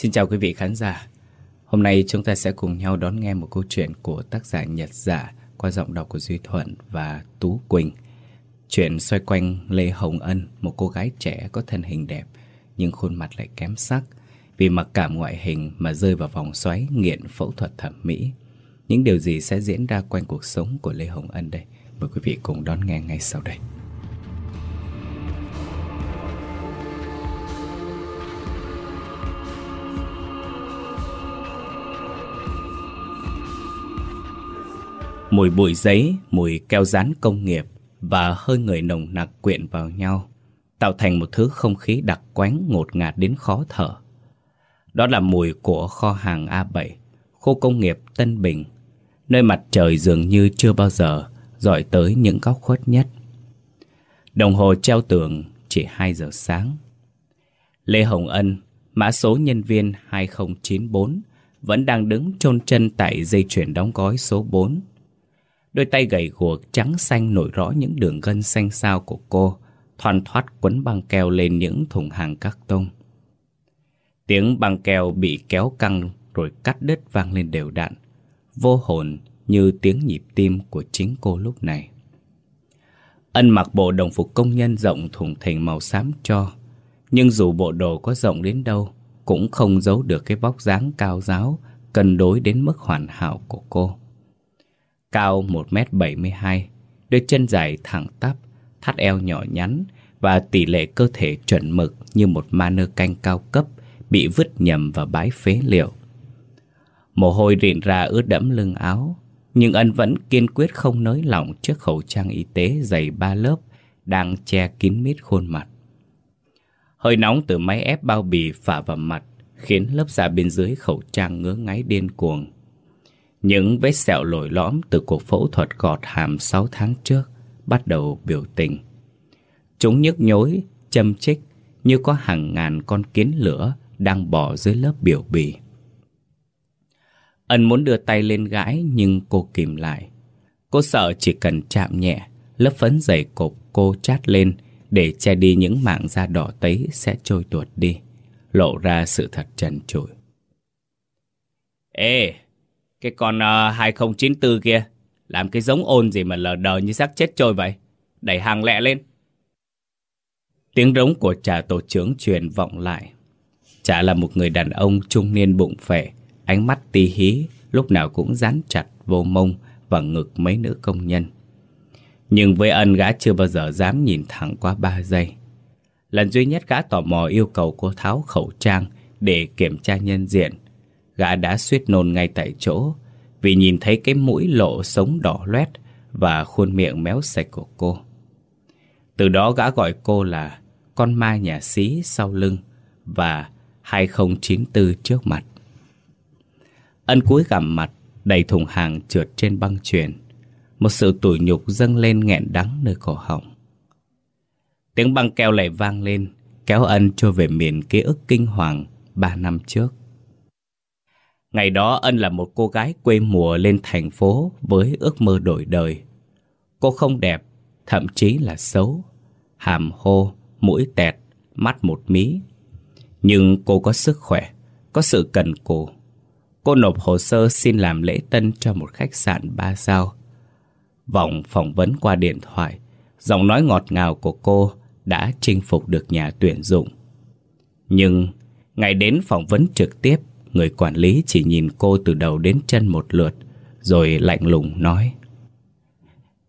Xin chào quý vị khán giả. Hôm nay chúng ta sẽ cùng nhau đón nghe một câu chuyện của tác giả Nhật Giả qua giọng đọc của Duy Thuận và Tú Quỳnh. Chuyện xoay quanh Lê Hồng Ân, một cô gái trẻ có thân hình đẹp nhưng khuôn mặt lại kém sắc vì mặc cảm ngoại hình mà rơi vào vòng xoáy nghiện phẫu thuật thẩm mỹ. Những điều gì sẽ diễn ra quanh cuộc sống của Lê Hồng Ân đây? Mời quý vị cùng đón nghe ngay sau đây. Mùi bụi giấy, mùi keo dán công nghiệp và hơi người nồng nặc quyện vào nhau, tạo thành một thứ không khí đặc quánh ngột ngạt đến khó thở. Đó là mùi của kho hàng A7, khu công nghiệp Tân Bình, nơi mặt trời dường như chưa bao giờ dọi tới những góc khuất nhất. Đồng hồ treo tường chỉ 2 giờ sáng. Lê Hồng Ân, mã số nhân viên 2094, vẫn đang đứng chôn chân tại dây chuyển đóng gói số 4 Đôi tay gầy guộc trắng xanh nổi rõ những đường gân xanh xao của cô, thoăn thoát quấn băng keo lên những thùng hàng các tông. Tiếng băng keo bị kéo căng rồi cắt đứt vang lên đều đặn, vô hồn như tiếng nhịp tim của chính cô lúc này. Ân mặc bộ đồng phục công nhân rộng thùng thình màu xám cho, nhưng dù bộ đồ có rộng đến đâu, cũng không giấu được cái vóc dáng cao giáo, cân đối đến mức hoàn hảo của cô. Cao 1m72, đôi chân dài thẳng tắp, thắt eo nhỏ nhắn và tỷ lệ cơ thể chuẩn mực như một ma nơ canh cao cấp bị vứt nhầm vào bãi phế liệu. Mồ hôi rịn ra ướt đẫm lưng áo, nhưng ân vẫn kiên quyết không nới lỏng chiếc khẩu trang y tế dày ba lớp đang che kín mít khuôn mặt. Hơi nóng từ máy ép bao bì phả vào mặt khiến lớp da bên dưới khẩu trang ngứa ngáy điên cuồng. Những vết sẹo lồi lõm từ cuộc phẫu thuật gọt hàm 6 tháng trước bắt đầu biểu tình. Chúng nhức nhối, châm chích như có hàng ngàn con kiến lửa đang bò dưới lớp biểu bì. Ân muốn đưa tay lên gãi nhưng cô kìm lại. Cô sợ chỉ cần chạm nhẹ, lớp phấn dày cộp cô chát lên để che đi những mảng da đỏ tấy sẽ trôi tuột đi, lộ ra sự thật trần trụi. Ê, cái con ờ, uh, 2094 kia Làm cái giống ôn gì mà lờ đờ như xác chết trôi vậy? Đẩy hàng lẹ lên. Tiếng rống của trà tổ trưởng truyền vọng lại. Trà là một người đàn ông trung niên bụng phệ Ánh mắt tí hí Lúc nào cũng dán chặt vô mông Và ngực mấy nữ công nhân. Nhưng với ân gã chưa bao giờ dám nhìn thẳng qua ba giây. Lần duy nhất gã tò mò yêu cầu cô tháo khẩu trang Để kiểm tra nhân diện Gã đã suýt nôn ngay tại chỗ, Vì nhìn thấy cái mũi lộ sống đỏ loét Và khuôn miệng méo sạch của cô. Từ đó gã gọi cô là Con ma nhà xí sau lưng Và 2094 trước mặt. Ân cúi gằm mặt, Đầy thùng hàng trượt trên băng truyền Một sự tủi nhục dâng lên nghẹn đắng nơi cổ họng. Tiếng băng keo lại vang lên, Kéo ân trôi về miền ký ức kinh hoàng Ba năm trước. Ngày đó Ân là một cô gái quê mùa lên thành phố với ước mơ đổi đời. Cô không đẹp, thậm chí là xấu. Hàm hô, mũi tẹt, mắt một mí. Nhưng cô có sức khỏe, có sự cần cù. Cô nộp hồ sơ xin làm lễ tân cho một khách sạn ba sao. Vòng phỏng vấn qua điện thoại, giọng nói ngọt ngào của cô đã chinh phục được nhà tuyển dụng. Nhưng ngày đến phỏng vấn trực tiếp, Người quản lý chỉ nhìn cô từ đầu đến chân một lượt, Rồi lạnh lùng nói.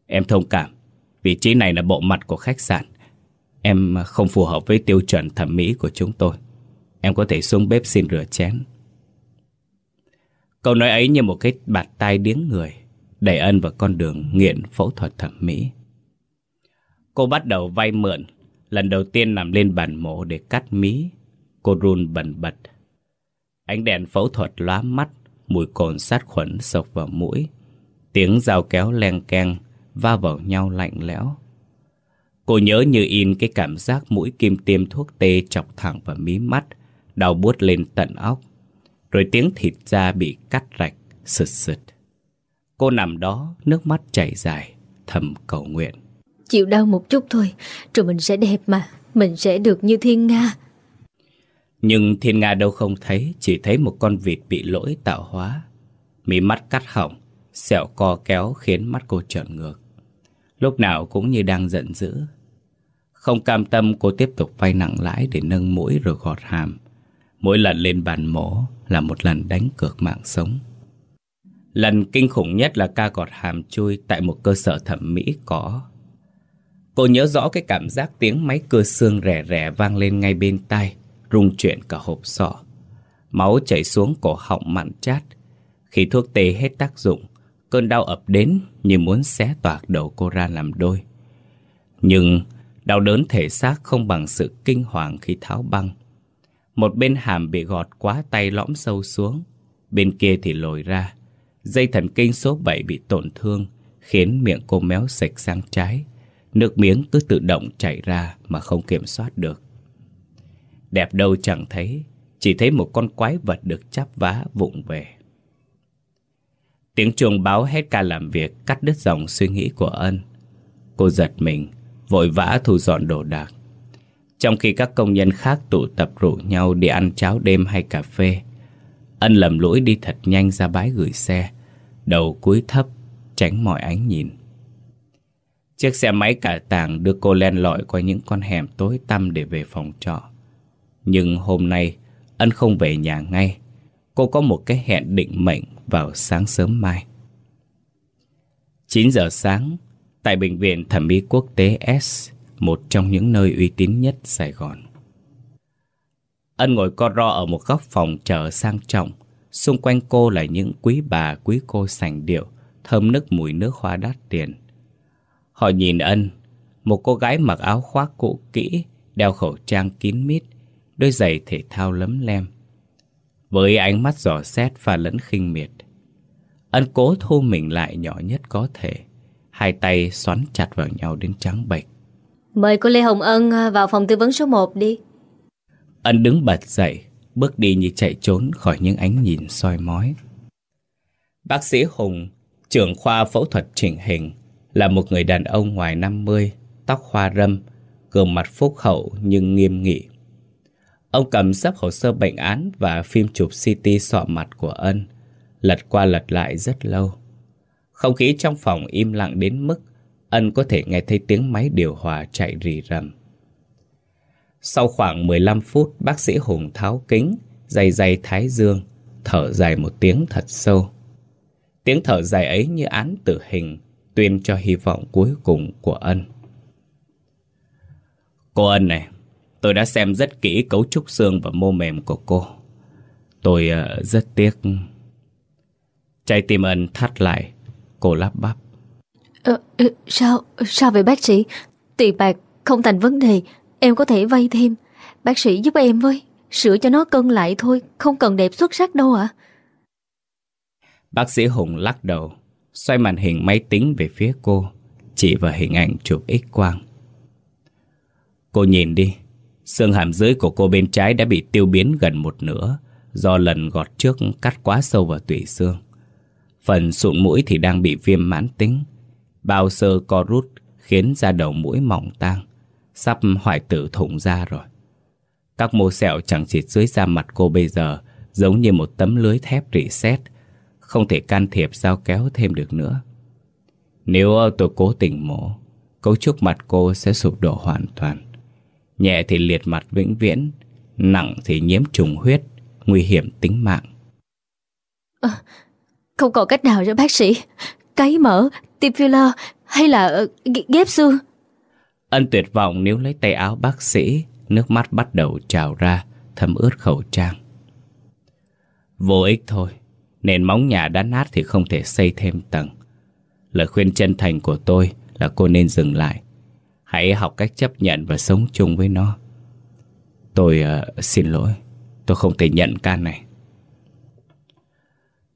Em thông cảm, Vị trí này là bộ mặt của khách sạn. Em không phù hợp với tiêu chuẩn thẩm mỹ của chúng tôi. Em có thể xuống bếp xin rửa chén. Câu nói ấy như một cái bạt tai điếng người Đẩy ân vào con đường nghiện phẫu thuật thẩm mỹ. Cô bắt đầu vay mượn. Lần đầu tiên nằm lên bàn mổ để cắt mí. Cô run bần bật Ánh đèn phẫu thuật lóa mắt, mùi cồn sát khuẩn sộc vào mũi. Tiếng dao kéo len keng, va vào nhau lạnh lẽo. Cô nhớ như in cái cảm giác mũi kim tiêm thuốc tê chọc thẳng vào mí mắt, đau buốt lên tận óc. Rồi tiếng thịt da bị cắt rạch, sực sực. Cô nằm đó, nước mắt chảy dài, thầm cầu nguyện. Chịu đau một chút thôi, rồi mình sẽ đẹp mà, mình sẽ được như thiên nga. Nhưng thiên nga đâu không thấy, chỉ thấy một con vịt bị lỗi tạo hóa. Mí mắt cắt hỏng, sẹo co kéo khiến mắt cô trợn ngược. Lúc nào cũng như đang giận dữ. Không cam tâm cô tiếp tục vay nặng lãi để nâng mũi rồi gọt hàm. Mỗi lần lên bàn mổ là một lần đánh cược mạng sống. Lần kinh khủng nhất là ca gọt hàm chui tại một cơ sở thẩm mỹ có. Cô nhớ rõ cái cảm giác tiếng máy cơ xương rẻ rẻ vang lên ngay bên tai, rung chuyển cả hộp sọ. Máu chảy xuống cổ họng mặn chát. Khi thuốc tê hết tác dụng, cơn đau ập đến như muốn xé toạc đầu cô ra làm đôi. Nhưng đau đớn thể xác không bằng sự kinh hoàng khi tháo băng. Một bên hàm bị gọt quá tay lõm sâu xuống, bên kia thì lồi ra. Dây thần kinh số 7 bị tổn thương, khiến miệng cô méo sạch sang trái. Nước miếng cứ tự động chảy ra mà không kiểm soát được. Đẹp đâu chẳng thấy, chỉ thấy một con quái vật được chắp vá vụng về. Tiếng chuông báo hết ca làm việc cắt đứt dòng suy nghĩ của ân. Cô giật mình, vội vã thu dọn đồ đạc. Trong khi các công nhân khác tụ tập rủ nhau đi ăn cháo đêm hay cà phê, ân lầm lũi đi thật nhanh ra bãi gửi xe, đầu cúi thấp, tránh mọi ánh nhìn. Chiếc xe máy cả tàng đưa cô len lỏi qua những con hẻm tối tăm để về phòng trọ. Nhưng hôm nay, ân không về nhà ngay. Cô có một cái hẹn định mệnh vào sáng sớm mai. 9 giờ sáng, tại Bệnh viện Thẩm mỹ Quốc tế S, một trong những nơi uy tín nhất Sài Gòn. Ân ngồi co ro ở một góc phòng chờ sang trọng. Xung quanh cô là những quý bà quý cô sành điệu, thơm nức mùi nước hoa đắt tiền. Họ nhìn Ân, một cô gái mặc áo khoác cũ kỹ, đeo khẩu trang kín mít, đôi giày thể thao lấm lem. Với ánh mắt giỏ xét và lẫn khinh miệt, Ân cố thu mình lại nhỏ nhất có thể, hai tay xoắn chặt vào nhau đến trắng bệch. Mời cô Lê Hồng Ân à, vào phòng tư vấn số 1 đi. Ân đứng bật dậy, bước đi như chạy trốn khỏi những ánh nhìn soi mói. Bác sĩ Hùng, trưởng khoa phẫu thuật chỉnh hình, là một người đàn ông ngoài 50, tóc hoa râm, gương mặt phúc hậu nhưng nghiêm nghị. Ông cầm sắp hồ sơ bệnh án và phim chụp CT sọ mặt của Ân, lật qua lật lại rất lâu. Không khí trong phòng im lặng đến mức Ân có thể nghe thấy tiếng máy điều hòa chạy rì rầm. Sau khoảng 15 phút, bác sĩ Hùng tháo kính, dày dày thái dương, thở dài một tiếng thật sâu. Tiếng thở dài ấy như án tử hình, tuyên cho hy vọng cuối cùng của Ân. Cô Ân này, tôi đã xem rất kỹ cấu trúc xương và mô mềm của cô. Tôi uh, rất tiếc. Trái tim Ân thắt lại, cô lắp bắp. Ờ, ờ, sao, sao vậy bác sĩ? Tiền bạc không thành vấn đề, em có thể vay thêm. Bác sĩ giúp em với, sửa cho nó cân lại thôi, không cần đẹp xuất sắc đâu ạ. Bác sĩ Hùng lắc đầu, xoay màn hình máy tính về phía cô, chỉ vào hình ảnh chụp x-quang. Cô nhìn đi, xương hàm dưới của cô bên trái đã bị tiêu biến gần một nửa do lần gọt trước cắt quá sâu vào tủy xương. Phần sụn mũi thì đang bị viêm mãn tính, bao sơ co rút khiến da đầu mũi mỏng tang, sắp hoại tử thủng ra rồi. Các mô sẹo chẳng chịt dưới da mặt cô bây giờ giống như một tấm lưới thép rỉ sét, không thể can thiệp dao kéo thêm được nữa. Nếu tôi cố tình mổ, cấu trúc mặt cô sẽ sụp đổ hoàn toàn. Nhẹ thì liệt mặt vĩnh viễn, nặng thì nhiễm trùng huyết, nguy hiểm tính mạng. À, không còn cách nào rồi bác sĩ. Cấy mỡ, tiêm filler hay là uh, ghép xương? Ân tuyệt vọng nếu lấy tay áo bác sĩ, nước mắt bắt đầu trào ra, thấm ướt khẩu trang. Vô ích thôi, nền móng nhà đã nát thì không thể xây thêm tầng. Lời khuyên chân thành của tôi là cô nên dừng lại. Hãy học cách chấp nhận và sống chung với nó. Tôi uh, xin lỗi, tôi không thể nhận ca này.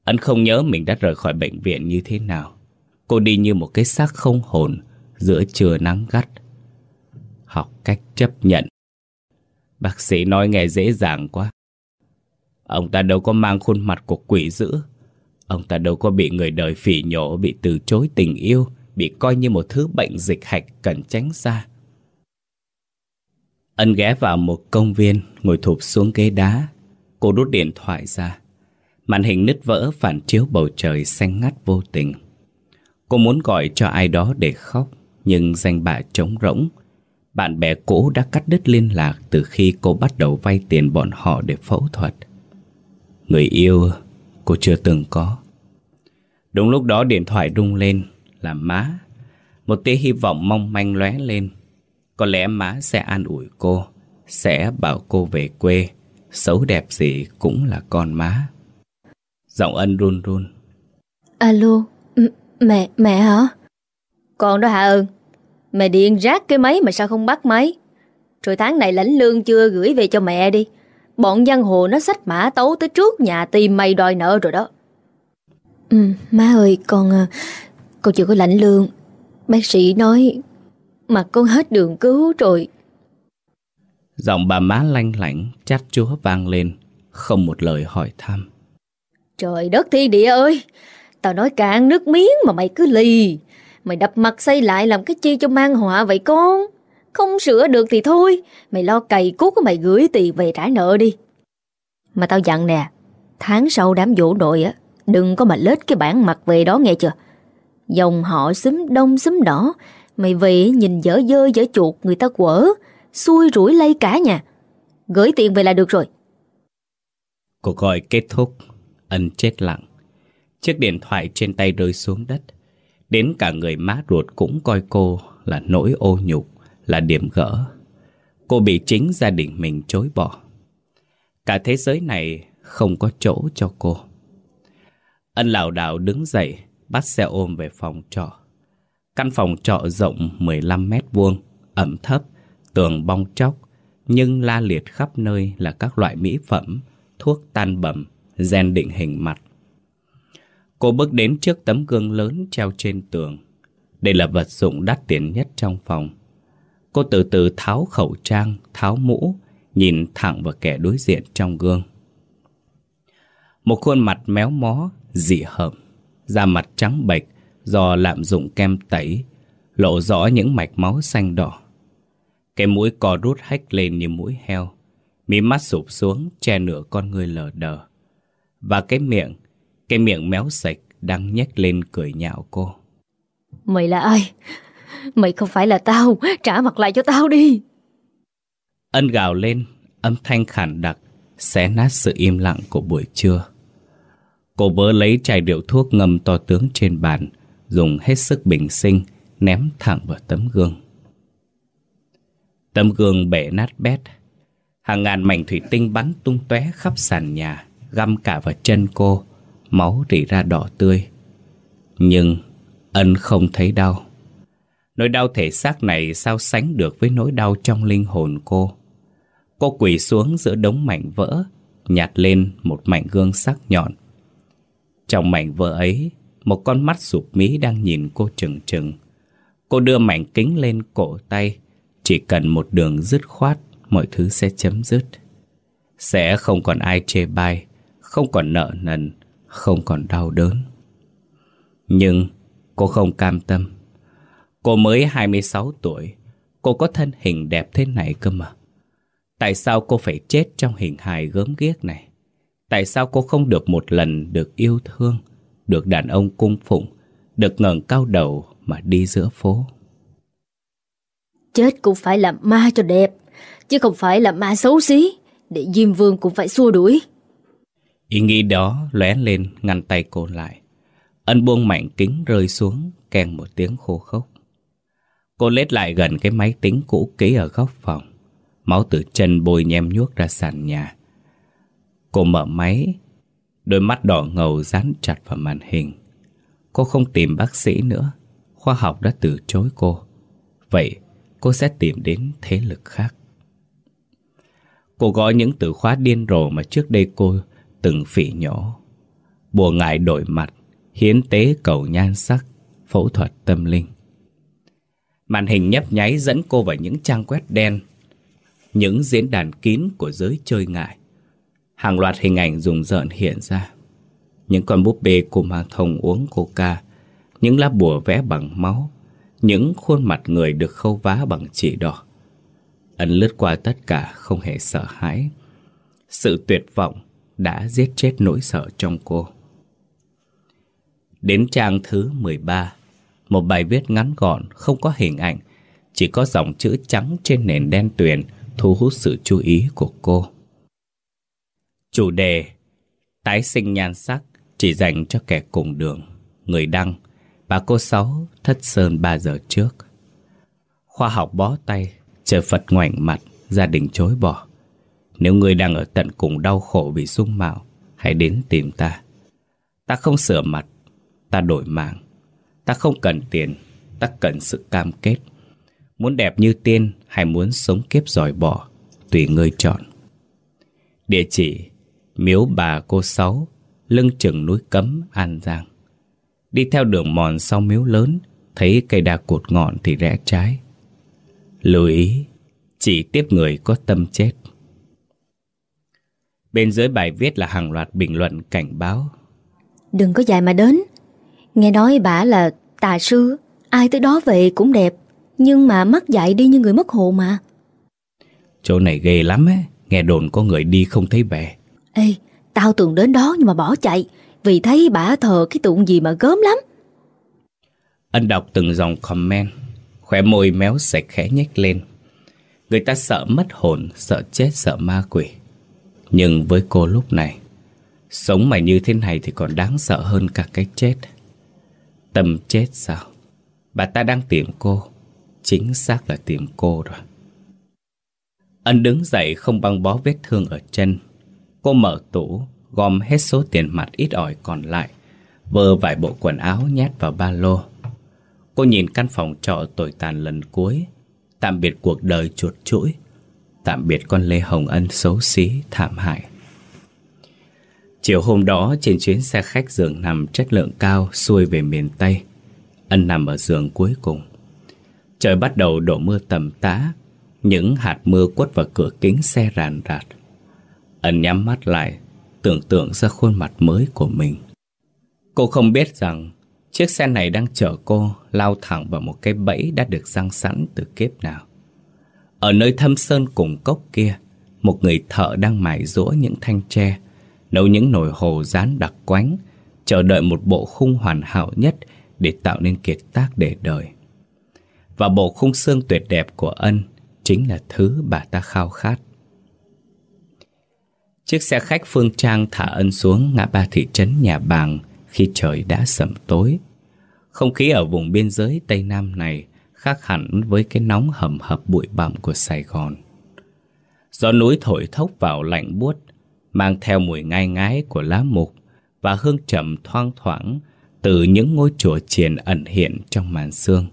Ấn không nhớ mình đã rời khỏi bệnh viện như thế nào. Cô đi như một cái xác không hồn giữa trưa nắng gắt. Học cách chấp nhận. Bác sĩ nói nghe dễ dàng quá. Ông ta đâu có mang khuôn mặt của quỷ dữ. Ông ta đâu có bị người đời phỉ nhổ, bị từ chối tình yêu, bị coi như một thứ bệnh dịch hạch cần tránh xa. Ân ghé vào một công viên, ngồi thụp xuống ghế đá. Cô đút điện thoại ra. Màn hình nứt vỡ phản chiếu bầu trời xanh ngắt vô tình. Cô muốn gọi cho ai đó để khóc, nhưng danh bạ trống rỗng. Bạn bè cũ đã cắt đứt liên lạc từ khi cô bắt đầu vay tiền bọn họ để phẫu thuật. Người yêu cô chưa từng có. Đúng lúc đó điện thoại rung lên là má. Một tia hy vọng mong manh lóe lên. Có lẽ má sẽ an ủi cô, sẽ bảo cô về quê. Xấu đẹp gì cũng là con má. Giọng ân run run. Alo, mẹ, mẹ hả? Con đó hả ơn? Mẹ điện rác cái máy mà sao không bắt máy? Rồi tháng này lãnh lương chưa gửi về cho mẹ đi. Bọn giang hồ nó xách mã tấu tới trước nhà tìm mày đòi nợ rồi đó. Ừ, má ơi, con à, con chưa có lãnh lương. Bác sĩ nói mặt con hết đường cứu rồi. Giọng bà má lanh lảnh, chát chúa vang lên, không một lời hỏi thăm. Trời đất thi địa ơi, tao nói cạn nước miếng mà mày cứ lì. Mày đập mặt xây lại làm cái chi cho mang họa vậy con? Không sửa được thì thôi, mày lo cày cuốc của mày gửi tiền về trả nợ đi. Mà tao dặn nè, tháng sau đám dỗ đội á, đừng có mà lết cái bản mặt về đó nghe chưa? Dòng họ xúm đông xúm đỏ, mày về nhìn dở dơ dở chuột người ta quở, xui rủi lây cả nhà. Gửi tiền về là được rồi. Cuộc gọi kết thúc, ân chết lặng. Chiếc điện thoại trên tay rơi xuống đất. Đến cả người má ruột cũng coi cô là nỗi ô nhục, là điểm gỡ. Cô bị chính gia đình mình chối bỏ. Cả thế giới này không có chỗ cho cô. Ân lảo đảo đứng dậy, bắt xe ôm về phòng trọ. Căn phòng trọ rộng 15 mét vuông, ẩm thấp, tường bong chóc, nhưng la liệt khắp nơi là các loại mỹ phẩm, thuốc tan bẩm, gen định hình mặt. Cô bước đến trước tấm gương lớn treo trên tường. Đây là vật dụng đắt tiền nhất trong phòng. Cô từ từ tháo khẩu trang, tháo mũ, nhìn thẳng vào kẻ đối diện trong gương. Một khuôn mặt méo mó, dị hợm, da mặt trắng bệch do lạm dụng kem tẩy, lộ rõ những mạch máu xanh đỏ. Cái mũi cò rút hách lên như mũi heo, mí mắt sụp xuống che nửa con người lờ đờ. Và cái miệng, cái miệng méo sạch đang nhếch lên cười nhạo cô. Mày là ai? Mày không phải là tao, trả mặt lại cho tao đi. Ân gào lên, âm thanh khản đặc, xé nát sự im lặng của buổi trưa. Cô vớ lấy chai rượu thuốc ngâm to tướng trên bàn, dùng hết sức bình sinh, ném thẳng vào tấm gương. Tấm gương bể nát bét, hàng ngàn mảnh thủy tinh bắn tung tóe khắp sàn nhà, găm cả vào chân cô, máu rỉ ra đỏ tươi. Nhưng ân không thấy đau. Nỗi đau thể xác này sao sánh được với nỗi đau trong linh hồn cô. Cô quỳ xuống giữa đống mảnh vỡ, nhặt lên một mảnh gương sắc nhọn. Trong mảnh vỡ ấy, một con mắt sụp mí đang nhìn cô trừng trừng. Cô đưa mảnh kính lên cổ tay, chỉ cần một đường dứt khoát, mọi thứ sẽ chấm dứt. Sẽ không còn ai chê bai, không còn nợ nần, không còn đau đớn. Nhưng cô không cam tâm. Cô mới 26 tuổi, cô có thân hình đẹp thế này cơ mà. Tại sao cô phải chết trong hình hài gớm ghiếc này? Tại sao cô không được một lần được yêu thương, được đàn ông cung phụng, được ngẩng cao đầu mà đi giữa phố? Chết cũng phải là ma cho đẹp, chứ không phải là ma xấu xí, để Diêm Vương cũng phải xua đuổi. Ý nghĩ đó lóe lên ngăn tay cô lại. Ân buông mảnh kính rơi xuống, kèn một tiếng khô khốc. Cô lết lại gần cái máy tính cũ kỹ ở góc phòng. Máu từ chân bôi nhem nhuốc ra sàn nhà. Cô mở máy, đôi mắt đỏ ngầu dán chặt vào màn hình. Cô không tìm bác sĩ nữa, khoa học đã từ chối cô. Vậy cô sẽ tìm đến thế lực khác. Cô gọi những từ khóa điên rồ mà trước đây cô từng phỉ nhổ. Bùa ngại đổi mặt, hiến tế cầu nhan sắc, phẫu thuật tâm linh. Màn hình nhấp nháy dẫn cô vào những trang web đen, những diễn đàn kín của giới chơi ngại. Hàng loạt hình ảnh rùng rợn hiện ra. Những con búp bê cùng hàng thông uống coca, những lá bùa vẽ bằng máu, những khuôn mặt người được khâu vá bằng chỉ đỏ. Ấn lướt qua tất cả không hề sợ hãi. Sự tuyệt vọng đã giết chết nỗi sợ trong cô. Đến trang thứ 13, một bài viết ngắn gọn, không có hình ảnh, chỉ có dòng chữ trắng trên nền đen tuyền thu hút sự chú ý của cô. Chủ đề Tái sinh nhan sắc chỉ dành cho kẻ cùng đường. Người đăng Bà cô Sáu thất sơn 3 giờ trước. Khoa học bó tay, chờ Phật ngoảnh mặt, gia đình chối bỏ. Nếu người đang ở tận cùng đau khổ vì dung mạo, hãy đến tìm ta. Ta không sửa mặt, ta đổi mạng. Ta không cần tiền, ta cần sự cam kết. Muốn đẹp như tiên hay muốn sống kiếp giỏi bỏ, tùy ngươi chọn. Địa chỉ Miếu bà cô Sáu, lưng chừng núi cấm An Giang. Đi theo đường mòn sau miếu lớn, thấy cây đa cột ngọn thì rẽ trái. Lưu ý, chỉ tiếp người có tâm chết. Bên dưới bài viết là hàng loạt bình luận cảnh báo. Đừng có dài mà đến. Nghe nói bà là tà sư, ai tới đó về cũng đẹp, nhưng mà mắt dại đi như người mất hồn mà. Chỗ này ghê lắm ấy, nghe đồn có người đi không thấy về. Ê, tao tưởng đến đó nhưng mà bỏ chạy, vì thấy bà thờ cái tượng gì mà gớm lắm. Anh đọc từng dòng comment, khỏe môi méo sạch khẽ nhếch lên. Người ta sợ mất hồn, sợ chết, sợ ma quỷ. Nhưng với cô lúc này, sống mà như thế này thì còn đáng sợ hơn cả cái chết. Tâm chết sao? Bà ta đang tìm cô, chính xác là tìm cô rồi. Ân đứng dậy không băng bó vết thương ở chân. Cô mở tủ, gom hết số tiền mặt ít ỏi còn lại, vơ vài bộ quần áo nhét vào ba lô. Cô nhìn căn phòng trọ tồi tàn lần cuối, tạm biệt cuộc đời chuột chuỗi, tạm biệt con Lê Hồng Ân xấu xí, thảm hại. Chiều hôm đó trên chuyến xe khách giường nằm chất lượng cao xuôi về miền Tây, Ân nằm ở giường cuối cùng. Trời bắt đầu đổ mưa tầm tã, những hạt mưa quất vào cửa kính xe ràn rạt. Ân nhắm mắt lại, tưởng tượng ra khuôn mặt mới của mình. Cô không biết rằng chiếc xe này đang chở cô lao thẳng vào một cái bẫy đã được răng sẵn từ kiếp nào. Ở nơi thâm sơn cùng cốc kia, một người thợ đang mài rũa những thanh tre, nấu những nồi hồ rán đặc quánh, chờ đợi một bộ khung hoàn hảo nhất để tạo nên kiệt tác để đời. Và bộ khung xương tuyệt đẹp của ân chính là thứ bà ta khao khát. Chiếc xe khách Phương Trang thả ân xuống ngã ba thị trấn nhà bàng khi trời đã sẩm tối. Không khí ở vùng biên giới Tây Nam này khác hẳn với cái nóng hầm hập bụi bặm của Sài Gòn. Gió núi thổi thốc vào lạnh buốt, mang theo mùi ngai ngái của lá mục và hương trầm thoang thoảng từ những ngôi chùa chiền ẩn hiện trong màn sương.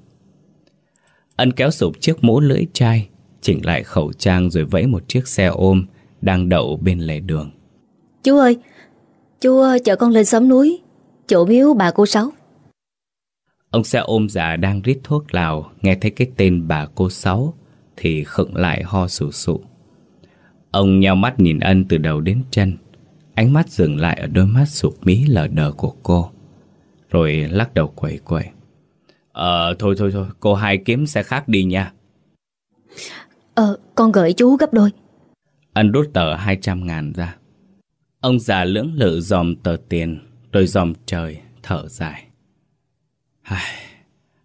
Ân kéo sụp chiếc mũ lưỡi chai, chỉnh lại khẩu trang rồi vẫy một chiếc xe ôm đang đậu bên lề đường. Chú ơi, chú chở con lên xóm núi, chỗ miếu bà cô Sáu. Ông xe ôm già đang rít thuốc lào, nghe thấy cái tên bà cô Sáu thì khựng lại ho sù sụ. Ông nheo mắt nhìn ân từ đầu đến chân, ánh mắt dừng lại ở đôi mắt sụp mí lờ đờ của cô, rồi lắc đầu quẩy quẩy. Ờ, thôi thôi thôi, cô hai kiếm xe khác đi nha. Ờ, con gửi chú gấp đôi. Ân đút tờ 200 ngàn ra. Ông già lưỡng lự dòm tờ tiền, rồi dòm trời, thở dài. Ai...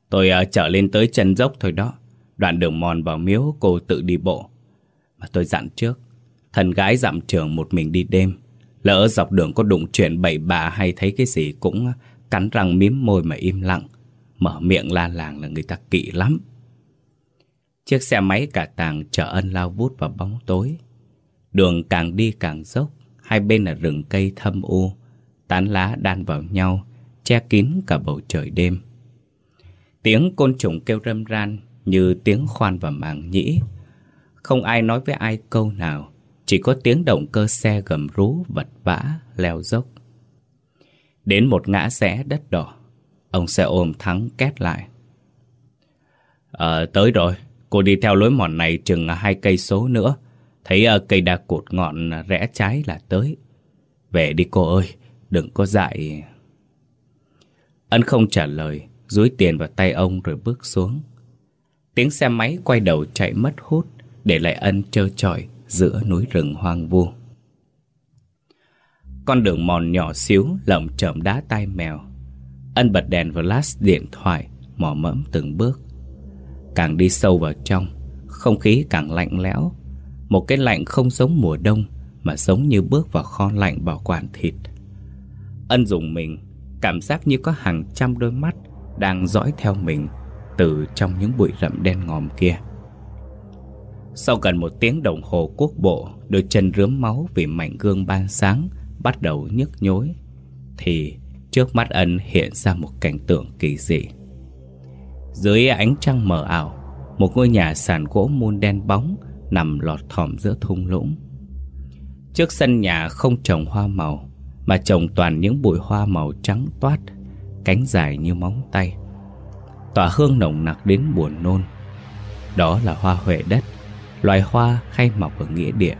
Tôi ờ, uh, trở lên tới chân dốc thôi đó. Đoạn đường mòn vào miếu cô tự đi bộ. Mà tôi dặn trước, thần gái dặm trường một mình đi đêm. Lỡ dọc đường có đụng chuyện bậy bạ hay thấy cái gì cũng ờ, cắn răng mím môi mà im lặng. Mở miệng la làng là người ta kỵ lắm. Chiếc xe máy cả tàng chở ân lao vút vào bóng tối. Đường càng đi càng dốc, hai bên là rừng cây thâm u, tán lá đan vào nhau, che kín cả bầu trời đêm. Tiếng côn trùng kêu râm ran như tiếng khoan và màng nhĩ. Không ai nói với ai câu nào, chỉ có tiếng động cơ xe gầm rú vật vã leo dốc. Đến một ngã rẽ đất đỏ, ông xe ôm thắng két lại. Ờ, tới rồi, cô đi theo lối mòn này chừng hai cây số nữa, Thấy uh, cây đa cột ngọn rẽ trái là tới. Về đi cô ơi, đừng có dại. Ân không trả lời, dúi tiền vào tay ông rồi bước xuống. Tiếng xe máy quay đầu chạy mất hút, Để lại ân trơ trọi giữa núi rừng hoang vu Con đường mòn nhỏ xíu lộng chậm đá tai mèo Ân bật đèn flash điện thoại Mò mẫm từng bước Càng đi sâu vào trong Không khí càng lạnh lẽo một cái lạnh không giống mùa đông, Mà giống như bước vào kho lạnh bảo quản thịt. Ân dùng mình, Cảm giác như có hàng trăm đôi mắt Đang dõi theo mình Từ trong những bụi rậm đen ngòm kia. Sau gần một tiếng đồng hồ quốc bộ, Đôi chân rướm máu vì mảnh gương ban sáng Bắt đầu nhức nhối, Thì trước mắt ân hiện ra một cảnh tượng kỳ dị. Dưới ánh trăng mờ ảo, Một ngôi nhà sàn gỗ muôn đen bóng Nằm lọt thỏm giữa thung lũng. Trước sân nhà không trồng hoa màu, mà trồng toàn những bụi hoa màu trắng toát, Cánh dài như móng tay. Tỏa hương nồng nặc đến buồn nôn. Đó là hoa huệ đất, Loài hoa hay mọc ở nghĩa địa.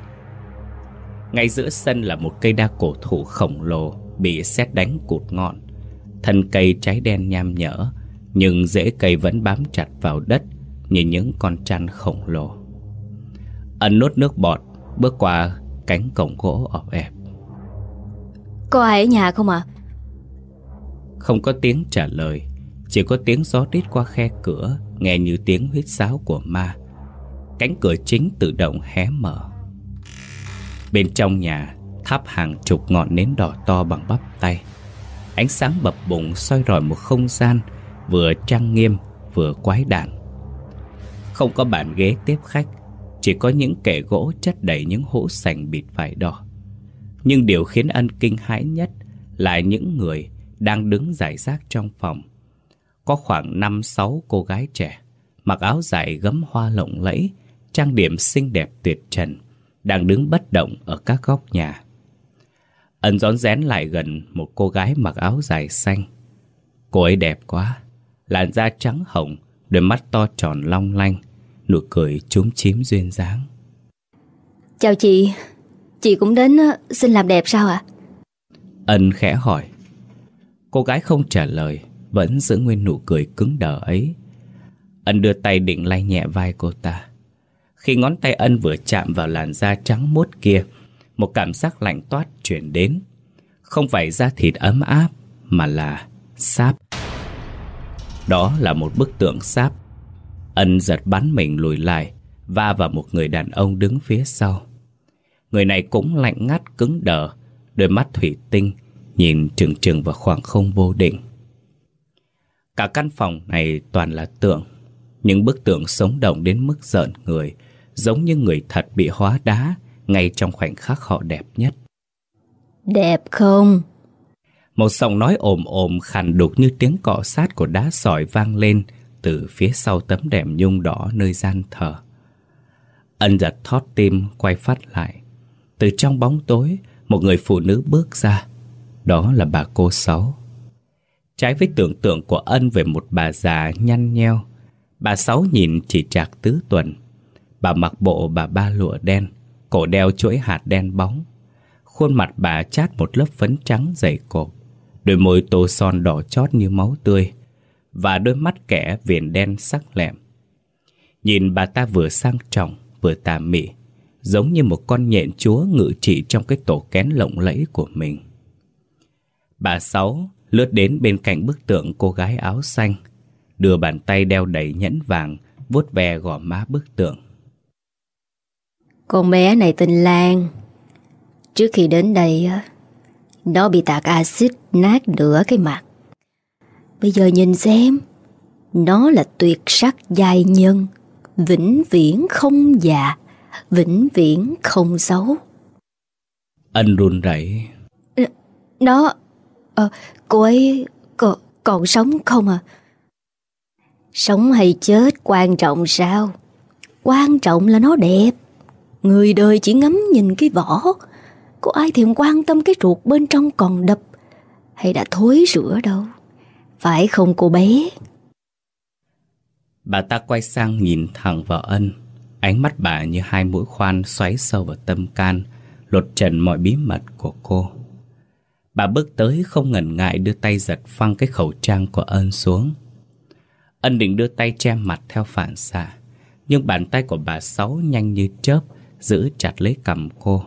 Ngay giữa sân là một cây đa cổ thụ khổng lồ Bị xét đánh cụt ngọn. Thân cây trái đen nham nhở, Nhưng rễ cây vẫn bám chặt vào đất Như những con chăn khổng lồ. Ân nuốt nước bọt Bước qua cánh cổng gỗ ọp ẹp có ai ở nhà không ạ? À? Không có tiếng trả lời Chỉ có tiếng gió rít qua khe cửa Nghe như tiếng huyết sáo của ma Cánh cửa chính tự động hé mở Bên trong nhà Thắp hàng chục ngọn nến đỏ to bằng bắp tay Ánh sáng bập bùng soi rọi một không gian Vừa trang nghiêm vừa quái đản Không có bàn ghế tiếp khách chỉ có những kẻ gỗ chất đầy những hũ sành bịt vải đỏ nhưng điều khiến ân kinh hãi nhất là những người đang đứng giải rác trong phòng. Có khoảng 5-6 cô gái trẻ, mặc áo dài gấm hoa lộng lẫy, trang điểm xinh đẹp tuyệt trần, đang đứng bất động ở các góc nhà. Ân rón rén lại gần một cô gái mặc áo dài xanh. Cô ấy đẹp quá, làn da trắng hồng, đôi mắt to tròn long lanh, nụ cười trúng chím duyên dáng. Chào chị, Chị cũng đến xin làm đẹp sao ạ? Ân khẽ hỏi. Cô gái không trả lời Vẫn giữ nguyên nụ cười cứng đờ ấy. Ân đưa tay định lay nhẹ vai cô ta. Khi ngón tay Ân vừa chạm vào làn da trắng mốt kia Một cảm giác lạnh toát chuyển đến. Không phải da thịt ấm áp Mà là sáp. Đó là một bức tượng sáp Ân giật bắn mình lùi lại Va vào một người đàn ông đứng phía sau. Người này cũng lạnh ngắt cứng đờ Đôi mắt thủy tinh Nhìn trừng trừng vào khoảng không vô định. Cả căn phòng này toàn là tượng Những bức tượng sống động đến mức giận người Giống như người thật bị hóa đá Ngay trong khoảnh khắc họ đẹp nhất. Đẹp không? Một giọng nói ồm ồm khàn đục như tiếng cọ sát của đá sỏi vang lên từ phía sau tấm đệm nhung đỏ nơi gian thờ. Ân giật thót tim, quay phát lại. Từ trong bóng tối, Một người phụ nữ bước ra. Đó là bà cô Sáu. Trái với tưởng tượng của ân về một bà già nhăn nheo, Bà Sáu nhìn chỉ trạc tứ tuần. Bà mặc bộ bà ba lụa đen, Cổ đeo chuỗi hạt đen bóng. Khuôn mặt bà chát một lớp phấn trắng dày cộp, Đôi môi tô son đỏ chót như máu tươi. Và đôi mắt kẻ viền đen sắc lẹm Nhìn bà ta vừa sang trọng Vừa tà mị giống như một con nhện chúa ngự trị trong cái tổ kén lộng lẫy của mình. Bà Sáu lướt đến bên cạnh bức tượng cô gái áo xanh, đưa bàn tay đeo đầy nhẫn vàng, vuốt ve gò má bức tượng. Con bé này tên Lan. Trước khi đến đây, nó bị tạc axit nát nửa cái mặt. Bây giờ nhìn xem, nó là tuyệt sắc giai nhân, vĩnh viễn không già vĩnh viễn không xấu. Anh run rẩy. Nó, ờ, cô ấy còn, còn sống không à? Sống hay chết quan trọng sao? Quan trọng là nó đẹp. Người đời chỉ ngắm nhìn cái vỏ. Có ai thèm quan tâm cái ruột bên trong còn đập hay đã thối rữa đâu. Phải không cô bé? Bà ta quay sang nhìn thẳng vào ân Ánh mắt bà như hai mũi khoan xoáy sâu vào tâm can, lột trần mọi bí mật của cô. Bà bước tới không ngần ngại đưa tay giật phăng cái khẩu trang của ân xuống. Ân định đưa tay che mặt theo phản xạ, Nhưng bàn tay của bà Sáu nhanh như chớp Giữ chặt lấy cầm cô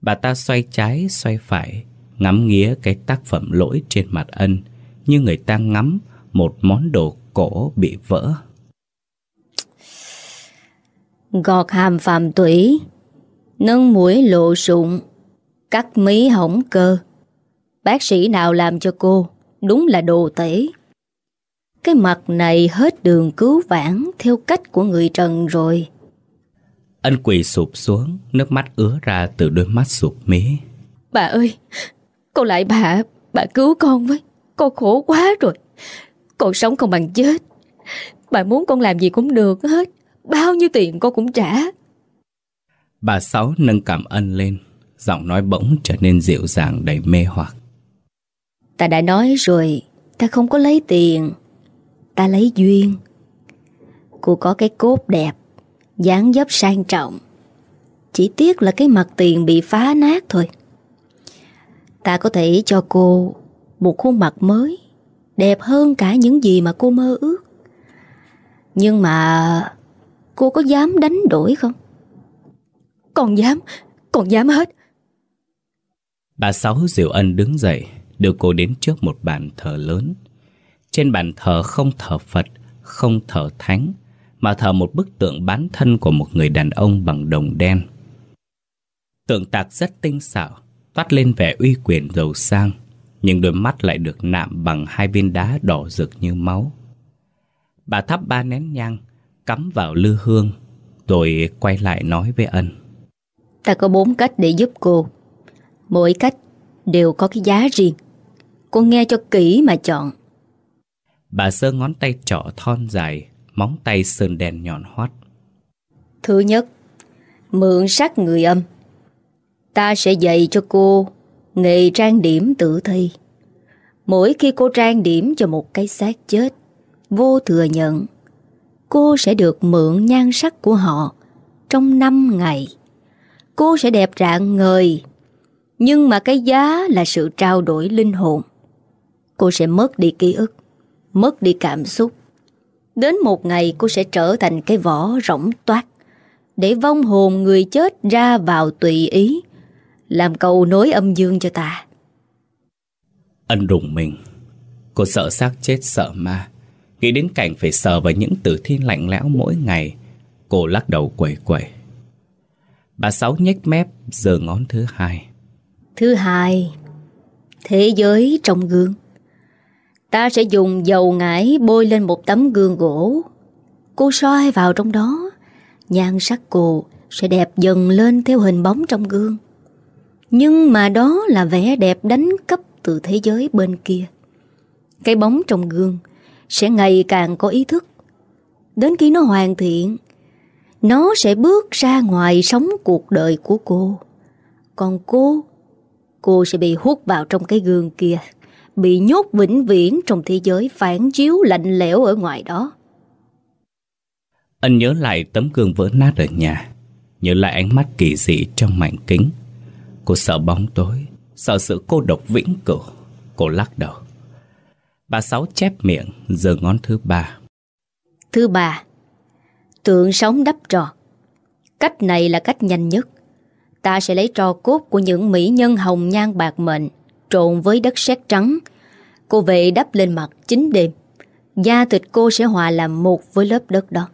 Bà ta xoay trái xoay phải Ngắm nghía cái tác phẩm lỗi trên mặt ân như người ta ngắm Một món đồ cổ bị vỡ. Gọt hàm phạm tủy Nâng mũi lộ sụng Cắt mí hỏng cơ. Bác sĩ nào làm cho cô Đúng là đồ tể. Cái mặt này hết đường cứu vãn Theo cách của người Trần rồi. Ân quỳ sụp xuống Nước mắt ứa ra từ đôi mắt sụp mí. Bà ơi Con lại bà Bà cứu con với Con khổ quá rồi. Con sống không bằng chết. Bà muốn con làm gì cũng được hết. Bao nhiêu tiền con cũng trả. Bà Sáu nâng cảm ân lên. Giọng nói bỗng trở nên dịu dàng đầy mê hoặc. Ta đã nói rồi Ta không có lấy tiền. Ta lấy duyên. Cô có cái cốt đẹp dáng dấp sang trọng. Chỉ tiếc là cái mặt tiền bị phá nát thôi. Ta có thể cho cô Một khuôn mặt mới Đẹp hơn cả những gì mà cô mơ ước. Nhưng mà Cô có dám đánh đổi không? Còn dám Còn dám hết. Bà Sáu Diệu Ân đứng dậy Đưa cô đến trước một bàn thờ lớn. Trên bàn thờ không thờ Phật Không thờ Thánh Mà thờ một bức tượng bán thân Của một người đàn ông bằng đồng đen. Tượng tạc rất tinh xảo Toát lên vẻ uy quyền giàu sang Nhưng đôi mắt lại được nạm Bằng hai viên đá đỏ rực như máu. Bà thắp ba nén nhang Cắm vào lư hương Rồi quay lại nói với ân. Ta có bốn cách để giúp cô. Mỗi cách đều có cái giá riêng. Cô nghe cho kỹ mà chọn. Bà sơ ngón tay trỏ thon dài Móng tay sơn đen nhọn hoắt. Thứ nhất Mượn sắc người âm. Ta sẽ dạy cho cô Nghề trang điểm tử thi. Mỗi khi cô trang điểm cho một cái xác chết, Vô thừa nhận, Cô sẽ được mượn nhan sắc của họ Trong 5 ngày. Cô sẽ đẹp rạng ngời, Nhưng mà cái giá là sự trao đổi linh hồn. Cô sẽ mất đi ký ức, Mất đi cảm xúc. Đến một ngày cô sẽ trở thành cái vỏ rỗng toát, Để vong hồn người chết ra vào tùy ý. Làm cầu nối âm dương cho ta. Ân rùng mình. Cô sợ xác chết sợ ma. Nghĩ đến cảnh phải sờ vào những tử thi lạnh lẽo mỗi ngày Cô lắc đầu quẩy quẩy. Bà Sáu nhếch mép giơ ngón thứ hai. Thứ hai Thế giới trong gương. Ta sẽ dùng dầu ngải bôi lên một tấm gương gỗ. Cô soi vào trong đó. Nhan sắc cô sẽ đẹp dần lên theo hình bóng trong gương nhưng mà đó là vẻ đẹp đánh cấp từ thế giới bên kia. Cái bóng trong gương sẽ ngày càng có ý thức. Đến khi nó hoàn thiện, Nó sẽ bước ra ngoài sống cuộc đời của cô. Còn cô Cô sẽ bị hút vào trong cái gương kia, Bị nhốt vĩnh viễn trong thế giới phản chiếu lạnh lẽo ở ngoài đó. Ân nhớ lại tấm gương vỡ nát ở nhà, Nhớ lại ánh mắt kỳ dị trong mảnh kính. Cô sợ bóng tối, Sợ sự cô độc vĩnh cửu. Cô lắc đầu. Bà Sáu chép miệng giờ ngón thứ ba. Thứ ba, Tượng sống đắp trò. Cách này là cách nhanh nhất. Ta sẽ lấy trò cốt của những mỹ nhân hồng nhan bạc mệnh, Trộn với đất sét trắng. Cô về đắp lên mặt chính đêm. Da thịt cô sẽ hòa làm một với lớp đất đó.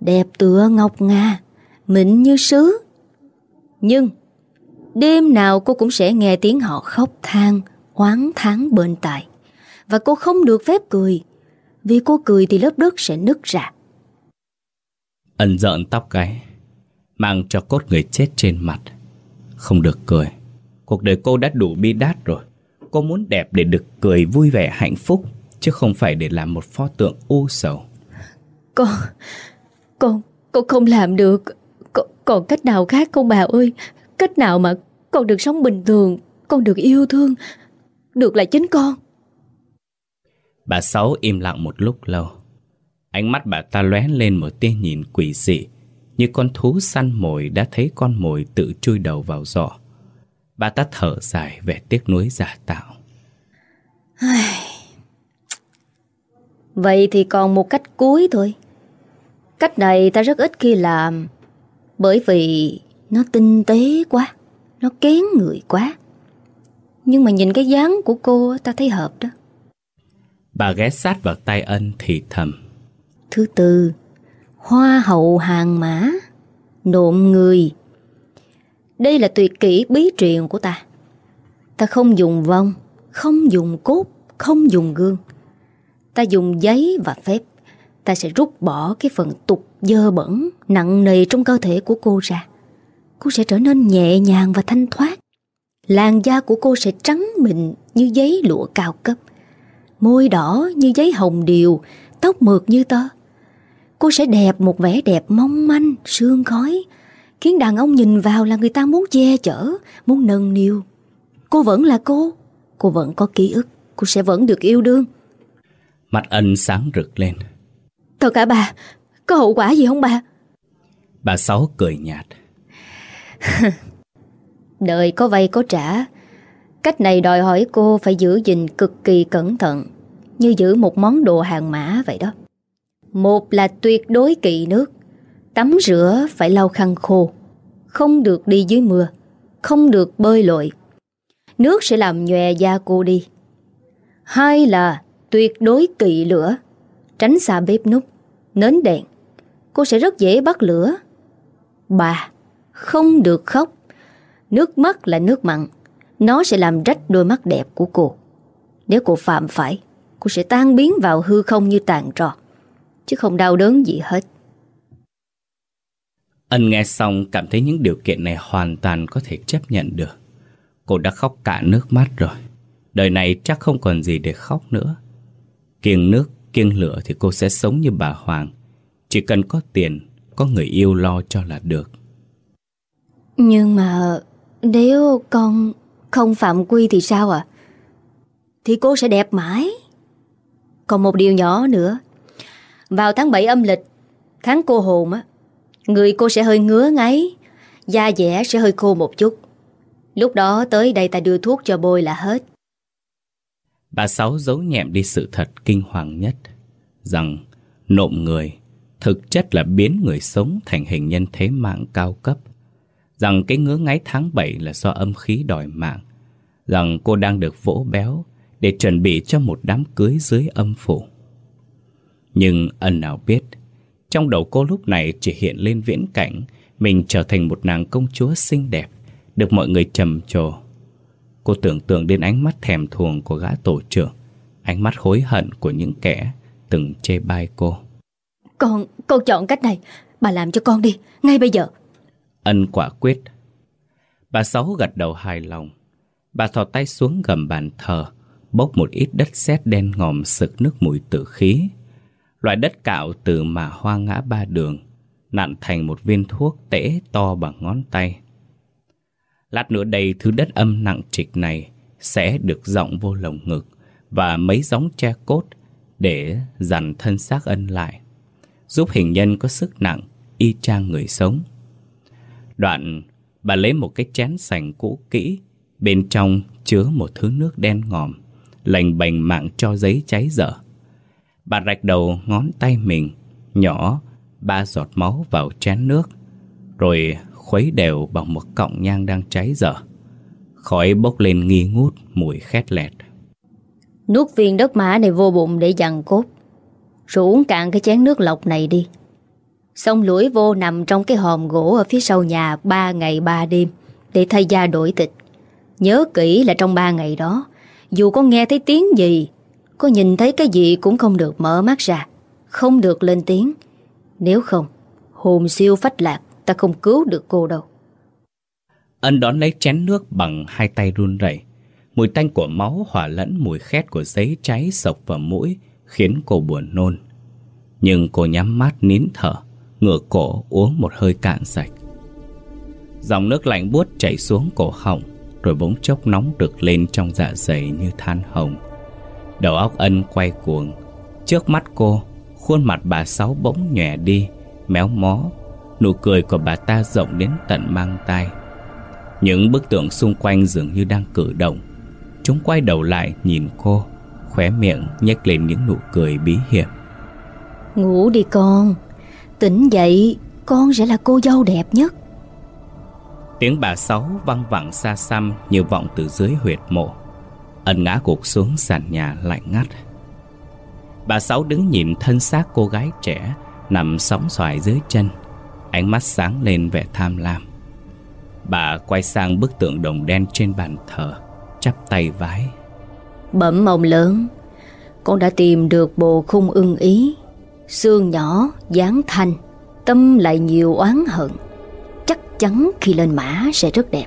Đẹp tựa ngọc nga Mịn như sứ. Nhưng Đêm nào cô cũng sẽ nghe tiếng họ khóc than Oán thắng bên tai. Và cô không được phép cười. Vì cô cười thì lớp đất sẽ nứt ra. Ẩn giận tóc gáy Mang cho cốt người chết trên mặt. Không được cười. Cuộc đời cô đã đủ bi đát rồi. Cô muốn đẹp để được cười vui vẻ hạnh phúc Chứ không phải để làm một pho tượng u sầu. Con Con Con không làm được. Con, Còn cách nào khác không bà ơi? Cách nào mà con được sống bình thường Con được yêu thương Được là chính con Bà Sáu im lặng một lúc lâu. Ánh mắt bà ta lóe lên một tia nhìn quỷ dị, như con thú săn mồi đã thấy con mồi tự chui đầu vào giỏ. Bà ta thở dài vẻ tiếc nuối giả tạo. Vậy thì còn một cách cuối thôi. Cách này ta rất ít khi làm Bởi vì nó tinh tế quá Nó kén người quá. Nhưng mà nhìn cái dáng của cô ta thấy hợp đó. Bà ghé sát vào tay ân thì thầm. Thứ tư Hoa hậu hàng mã Nộm người. Đây là tuyệt kỹ bí truyền của ta. Ta không dùng vong Không dùng cốt Không dùng gương. Ta dùng giấy và phép. Ta sẽ rút bỏ cái phần tục dơ bẩn Nặng nề trong cơ thể của cô ra Cô sẽ trở nên nhẹ nhàng và thanh thoát. Làn da của cô sẽ trắng mịn Như giấy lụa cao cấp. Môi đỏ như giấy hồng điều Tóc mượt như tơ. Cô sẽ đẹp một vẻ đẹp mong manh Sương khói Khiến đàn ông nhìn vào là người ta muốn che chở Muốn nâng niu. Cô vẫn là cô Cô vẫn có ký ức Cô sẽ vẫn được yêu đương. Mặt ân sáng rực lên. Thật cả bà Có hậu quả gì không bà? Bà Sáu cười nhạt Đời có vay có trả. Cách này đòi hỏi cô phải giữ gìn cực kỳ cẩn thận, Như giữ một món đồ hàng mã vậy đó. Một là tuyệt đối kỵ nước, Tắm rửa phải lau khăn khô, Không được đi dưới mưa, Không được bơi lội. Nước sẽ làm nhòe da cô đi. Hai là tuyệt đối kỵ lửa, Tránh xa bếp nút Nến đèn. Cô sẽ rất dễ bắt lửa. Ba không được khóc. Nước mắt là nước mặn Nó sẽ làm rách đôi mắt đẹp của cô. Nếu cô phạm phải Cô sẽ tan biến vào hư không như tàn trò Chứ không đau đớn gì hết. Ân nghe xong cảm thấy những điều kiện này hoàn toàn có thể chấp nhận được. Cô đã khóc cả nước mắt rồi. Đời này chắc không còn gì để khóc nữa. Kiêng nước, kiêng lửa thì cô sẽ sống như bà Hoàng. Chỉ cần có tiền, có người yêu lo cho là được. Nhưng mà nếu con không phạm quy thì sao à? Thì cô sẽ đẹp mãi. Còn một điều nhỏ nữa. Vào tháng 7 âm lịch Tháng cô hồn á, Người cô sẽ hơi ngứa ngáy, Da dẻ sẽ hơi khô một chút. Lúc đó tới đây ta đưa thuốc cho bôi là hết. Bà Sáu giấu nhẹm đi sự thật kinh hoàng nhất, Rằng nộm người Thực chất là biến người sống thành hình nhân thế mạng cao cấp. Rằng cái ngứa ngáy tháng 7 là do âm khí đòi mạng Rằng cô đang được vỗ béo Để chuẩn bị cho một đám cưới dưới âm phủ. Nhưng ân nào biết Trong đầu cô lúc này chỉ hiện lên viễn cảnh Mình trở thành một nàng công chúa xinh đẹp Được mọi người trầm trồ. Cô tưởng tượng đến ánh mắt thèm thuồng của gã tổ trưởng Ánh mắt hối hận của những kẻ từng chê bai cô. Con, con chọn cách này Bà làm cho con đi, ngay bây giờ. Ân quả quyết. Bà Sáu gật đầu hài lòng. Bà thò tay xuống gầm bàn thờ, Bốc một ít đất sét đen ngòm sực nước mùi tử khí. Loại đất cạo từ mà hoa ngã ba đường, Nặn thành một viên thuốc tễ to bằng ngón tay. Lát nữa đây thứ đất âm nặng trịch này Sẽ được dọng vô lồng ngực Và mấy gióng che cốt Để dằn thân xác ân lại, Giúp hình nhân có sức nặng Y chang người sống. Đoạn, bà lấy một cái chén sành cũ kỹ, Bên trong chứa một thứ nước đen ngòm, Lành bành mạng cho giấy cháy dở. Bà rạch đầu ngón tay mình, Nhỏ, ba giọt máu vào chén nước, Rồi khuấy đều bằng một cọng nhang đang cháy dở. Khói bốc lên nghi ngút, mùi khét lẹt. Nuốt viên đất mã này vô bụng để dằn cốt. Rồi uống cạn cái chén nước lọc này đi. Xong lũi vô nằm trong cái hòm gỗ ở phía sau nhà ba ngày ba đêm để thay da đổi tịch. Nhớ kỹ là trong ba ngày đó, dù có nghe thấy tiếng gì, có nhìn thấy cái gì cũng không được mở mắt ra, không được lên tiếng. Nếu không, hồn siêu phách lạc, ta không cứu được cô đâu. Ân đón lấy chén nước bằng hai tay run rẩy. Mùi tanh của máu hòa lẫn mùi khét của giấy cháy sộc vào mũi khiến cô buồn nôn. Nhưng cô nhắm mắt nín thở ngửa cổ uống một hơi cạn sạch. Dòng nước lạnh buốt chảy xuống cổ họng, rồi bỗng chốc nóng được lên trong dạ dày như than hồng. Đầu óc ân quay cuồng, trước mắt cô, khuôn mặt bà Sáu bỗng nhòe đi, méo mó, nụ cười của bà ta rộng đến tận mang tai. Những bức tượng xung quanh dường như đang cử động, chúng quay đầu lại nhìn cô, khóe miệng nhếch lên những nụ cười bí hiểm. Ngủ đi con, Tỉnh dậy Con sẽ là cô dâu đẹp nhất. Tiếng bà Sáu văng vẳng xa xăm Như vọng từ dưới huyệt mộ. Ân ngã gục xuống sàn nhà lạnh ngắt. Bà Sáu đứng nhìn thân xác cô gái trẻ Nằm sóng xoài dưới chân Ánh mắt sáng lên vẻ tham lam. Bà quay sang bức tượng đồng đen trên bàn thờ Chắp tay vái. Bẩm mộng lớn Con đã tìm được bộ khung ưng ý Xương nhỏ, dáng thanh Tâm lại nhiều oán hận. Chắc chắn khi lên mã sẽ rất đẹp.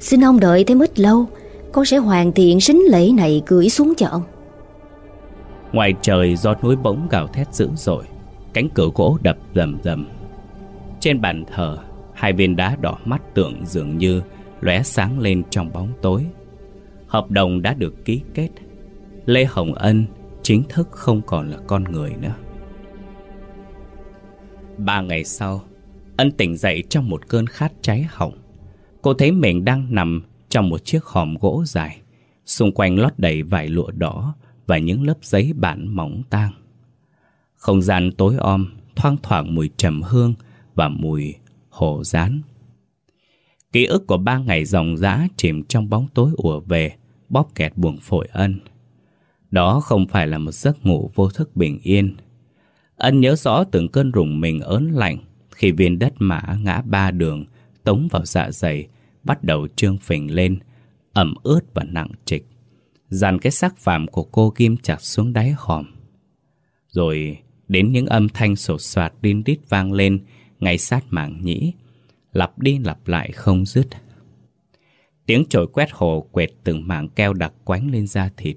Xin ông đợi thêm ít lâu Con sẽ hoàn thiện sính lễ này gửi xuống cho ông. Ngoài trời gió núi bỗng gào thét dữ dội. Cánh cửa gỗ đập rầm rầm. Trên bàn thờ Hai viên đá đỏ mắt tượng dường như lóe sáng lên trong bóng tối. Hợp đồng đã được ký kết. Lê Hồng Ân chính thức không còn là con người nữa. Ba ngày sau Ân tỉnh dậy trong một cơn khát cháy hỏng Cô thấy mình đang nằm trong một chiếc hòm gỗ dài Xung quanh lót đầy vải lụa đỏ Và những lớp giấy bản mỏng tang Không gian tối om Thoang thoảng mùi trầm hương Và mùi hồ rán Ký ức của ba ngày dòng dã chìm trong bóng tối ùa về, bóp kẹt buồng phổi ân. Đó không phải là một giấc ngủ vô thức bình yên. Ân nhớ rõ từng cơn rùng mình ớn lạnh khi viên đất mã ngã ba đường tống vào dạ dày, bắt đầu trương phình lên, ẩm ướt và nặng trịch. Dàn cái xác phàm của cô ghim chặt xuống đáy hòm. Rồi đến những âm thanh sột soạt đinh đít vang lên ngay sát mảng nhĩ, lặp đi lặp lại không dứt. Tiếng chổi quét hồ quẹt từng mảng keo đặc quánh lên da thịt.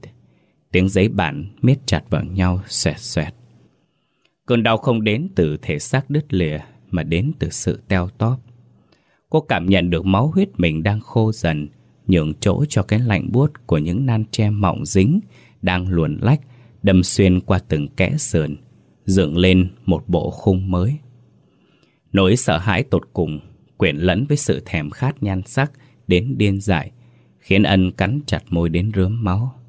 Tiếng giấy bản miết chặt vào nhau xoẹt xoẹt. Cơn đau không đến từ thể xác đứt lìa mà đến từ sự teo tóp. Cô cảm nhận được máu huyết mình đang khô dần, nhường chỗ cho cái lạnh buốt của những nan tre mỏng dính đang luồn lách đâm xuyên qua từng kẽ sườn, dựng lên một bộ khung mới. Nỗi sợ hãi tột cùng quyện lẫn với sự thèm khát nhan sắc đến điên dại, khiến ân cắn chặt môi đến rướm máu.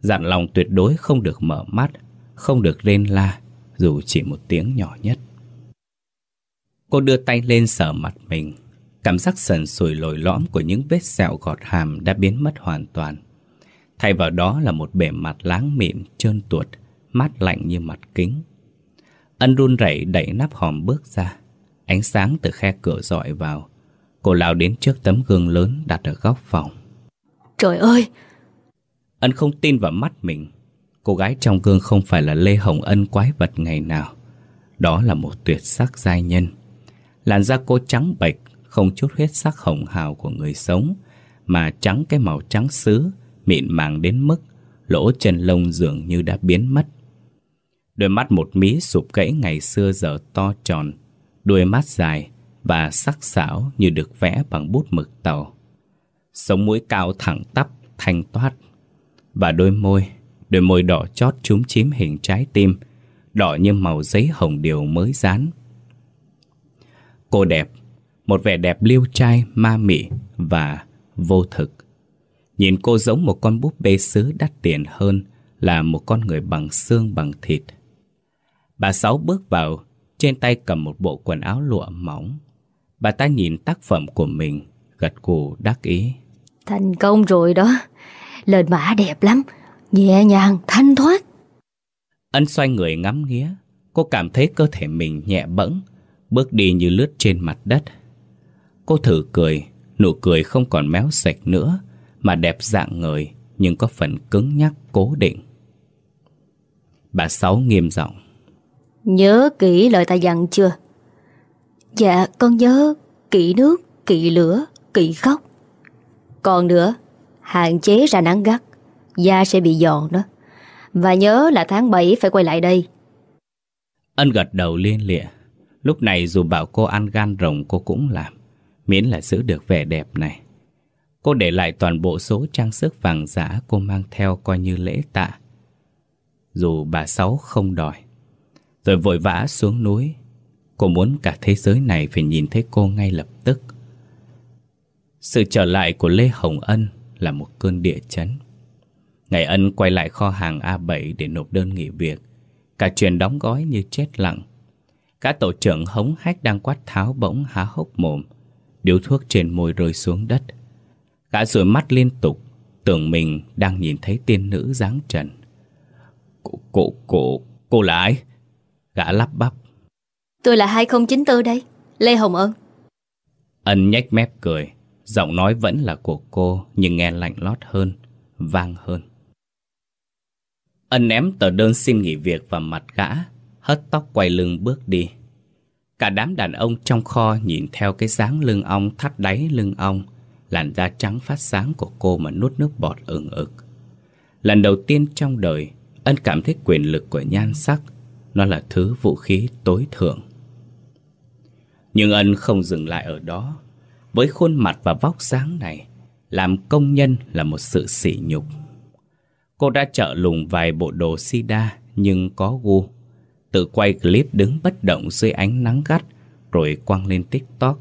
Dặn lòng tuyệt đối không được mở mắt, không được rên la, dù chỉ một tiếng nhỏ nhất. Cô đưa tay lên sờ mặt mình, cảm giác sần sùi lồi lõm của những vết sẹo gọt hàm đã biến mất hoàn toàn. Thay vào đó là một bề mặt láng mịn, trơn tuột, mát lạnh như mặt kính. Ân run rẩy đẩy nắp hòm bước ra. Ánh sáng từ khe cửa dọi vào Cô lao đến trước tấm gương lớn đặt ở góc phòng Trời ơi Ân không tin vào mắt mình Cô gái trong gương không phải là Lê Hồng Ân quái vật ngày nào Đó là một tuyệt sắc giai nhân Làn da cô trắng bệch Không chút huyết sắc hồng hào của người sống Mà trắng cái màu trắng sứ Mịn màng đến mức Lỗ chân lông dường như đã biến mất Đôi mắt một mí sụp gãy ngày xưa giờ to tròn đuôi mắt dài và sắc sảo như được vẽ bằng bút mực tàu. Sống mũi cao thẳng tắp, thanh toát. Và đôi môi, đôi môi đỏ chót trúng chím hình trái tim, đỏ như màu giấy hồng điều mới dán. Cô đẹp, một vẻ đẹp liêu trai, ma mị và vô thực. Nhìn cô giống một con búp bê sứ đắt tiền hơn là một con người bằng xương bằng thịt. Bà Sáu bước vào trên tay cầm một bộ quần áo lụa mỏng Bà ta nhìn tác phẩm của mình Gật gù đắc ý Thành công rồi đó Lên mã đẹp lắm Nhẹ nhàng, thanh thoát. Ân xoay người ngắm nghía. Cô cảm thấy cơ thể mình nhẹ bẫng Bước đi như lướt trên mặt đất. Cô thử cười Nụ cười không còn méo sạch nữa Mà đẹp dạng người Nhưng có phần cứng nhắc cố định. Bà Sáu nghiêm giọng. Nhớ kỹ lời ta dặn chưa? Dạ con nhớ kỹ nước, kỹ lửa, kỹ khóc. Còn nữa Hạn chế ra nắng gắt Da sẽ bị giòn đó. Và nhớ là tháng 7 phải quay lại đây. Ân gật đầu liên lịa. Lúc này dù bảo cô ăn gan rồng cô cũng làm. Miễn là giữ được vẻ đẹp này. Cô để lại toàn bộ số trang sức vàng giả cô mang theo coi như lễ tạ. Dù bà Sáu không đòi. Rồi vội vã xuống núi. Cô muốn cả thế giới này phải nhìn thấy cô ngay lập tức. Sự trở lại của Lê Hồng Ân là một cơn địa chấn. Ngày Ân quay lại kho hàng A7 để nộp đơn nghỉ việc. Cả chuyện đóng gói như chết lặng. Cả tổ trưởng hống hách đang quát tháo bỗng há hốc mồm. Điếu thuốc trên môi rơi xuống đất. Gã rủi mắt liên tục Tưởng mình đang nhìn thấy tiên nữ dáng trần. Cô, cô, cô, cô là ai? Gã lắp bắp. Tôi là 2094 đây Lê Hồng Ân. Ân nhếch mép cười Giọng nói vẫn là của cô Nhưng nghe lạnh lót hơn Vang hơn Ân ném tờ đơn xin nghỉ việc vào mặt gã Hất tóc quay lưng bước đi. Cả đám đàn ông trong kho nhìn theo cái dáng lưng ong thắt đáy lưng ong, Làn da trắng phát sáng của cô mà nuốt nước bọt ửng ực. Lần đầu tiên trong đời, Ân cảm thấy quyền lực của nhan sắc, Nó là thứ vũ khí tối thượng. Nhưng Ân không dừng lại ở đó. Với khuôn mặt và vóc dáng này, Làm công nhân là một sự sỉ nhục. Cô đã trợ lùng vài bộ đồ sida, Nhưng có gu. Tự quay clip đứng bất động dưới ánh nắng gắt, Rồi quăng lên tiktok.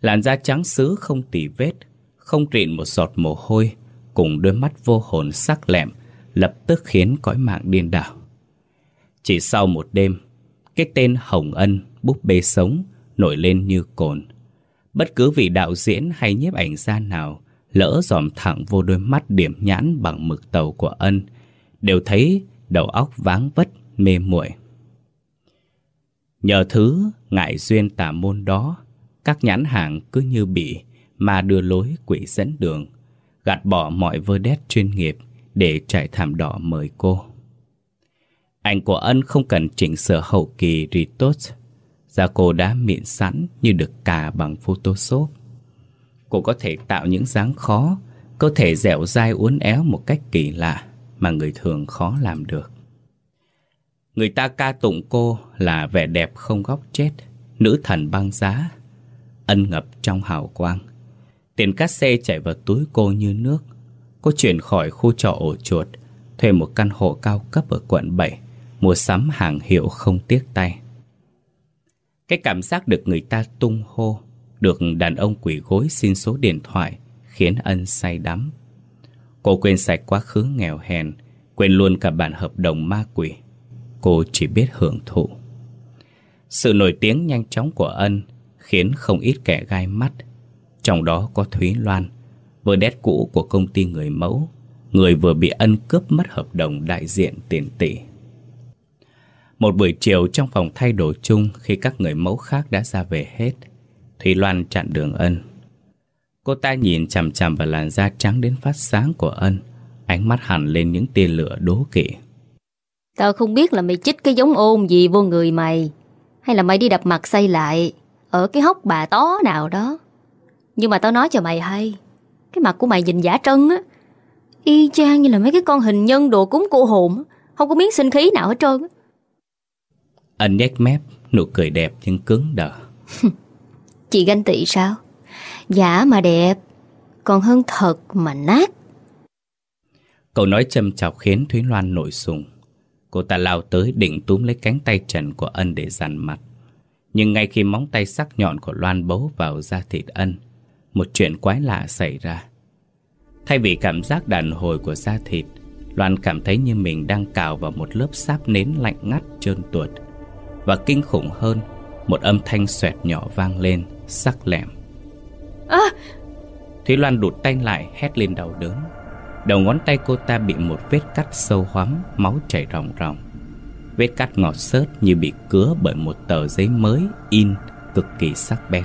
Làn da trắng xứ không tỉ vết, Không trịn một giọt mồ hôi, Cùng đôi mắt vô hồn sắc lẹm, Lập tức khiến cõi mạng điên đảo. Chỉ sau một đêm, Cái tên Hồng Ân, Búp bê sống, Nổi lên như cồn. Bất cứ vị đạo diễn hay nhiếp ảnh gia nào Lỡ dòm thẳng vô đôi mắt điểm nhãn Bằng mực tàu của Ân Đều thấy đầu óc váng vất Mê muội Nhờ thứ ngại duyên tà môn đó các nhãn hàng cứ như bị mà đưa lối quỷ dẫn đường, gạt bỏ mọi vơ đét chuyên nghiệp để trải thảm đỏ mời cô. Ảnh của Ân không cần chỉnh sửa hậu kỳ retouch, da cô đã mịn sẵn như được cà bằng Photoshop. Cô có thể tạo những dáng khó, cơ thể dẻo dai uốn éo một cách kỳ lạ mà người thường khó làm được. Người ta ca tụng cô là vẻ đẹp không góc chết, nữ thần băng giá, ân ngập trong hào quang. Tiền cát xe chảy vào túi cô như nước. Cô chuyển khỏi khu trọ ổ chuột, thuê một căn hộ cao cấp ở quận 7, mua sắm hàng hiệu không tiếc tay. Cái cảm giác được người ta tung hô, được đàn ông quỷ gối xin số điện thoại, khiến ân say đắm. Cô quên sạch quá khứ nghèo hèn, quên luôn cả bản hợp đồng ma quỷ. Cô chỉ biết hưởng thụ. Sự nổi tiếng nhanh chóng của ân khiến không ít kẻ gai mắt. Trong đó có Thúy Loan, vợ đét cũ của công ty người mẫu, người vừa bị ân cướp mất hợp đồng đại diện tiền tỷ. Một buổi chiều trong phòng thay đồ chung khi các người mẫu khác đã ra về hết, Thúy Loan chặn đường ân. Cô ta nhìn chằm chằm vào làn da trắng đến phát sáng của ân, ánh mắt hẳn lên những tia lửa đố kỵ. Tao không biết là mày chích cái giống ôn gì vô người mày, hay là mày đi đập mặt xây lại. Ở cái hốc bà tó nào đó Nhưng mà tao nói cho mày hay Cái mặt của mày nhìn giả trân á Y chang như là mấy cái con hình nhân đồ cúng cô hồn Không có miếng sinh khí nào hết trơn Anh nhếch mép Nụ cười đẹp nhưng cứng đờ Chị ganh tị sao? Giả mà đẹp, Còn hơn thật mà nát. Cậu nói châm chọc khiến Thúy Loan nổi sùng. Cô ta lao tới định túm lấy cánh tay trần của ân để dằn mặt. Nhưng ngay khi móng tay sắc nhọn của Loan bấu vào da thịt ân, Một chuyện quái lạ xảy ra. Thay vì cảm giác đàn hồi của da thịt, Loan cảm thấy như mình đang cào vào một lớp sáp nến lạnh ngắt trơn tuột. Và kinh khủng hơn, Một âm thanh xoẹt nhỏ vang lên. Sắc lẹm à! Thúy Loan đụt tay lại hét lên đau đớn Đầu ngón tay cô ta bị một vết cắt sâu hoắm Máu chảy ròng ròng Vết cắt ngọt xớt như bị cứa bởi một tờ giấy mới in cực kỳ sắc bén.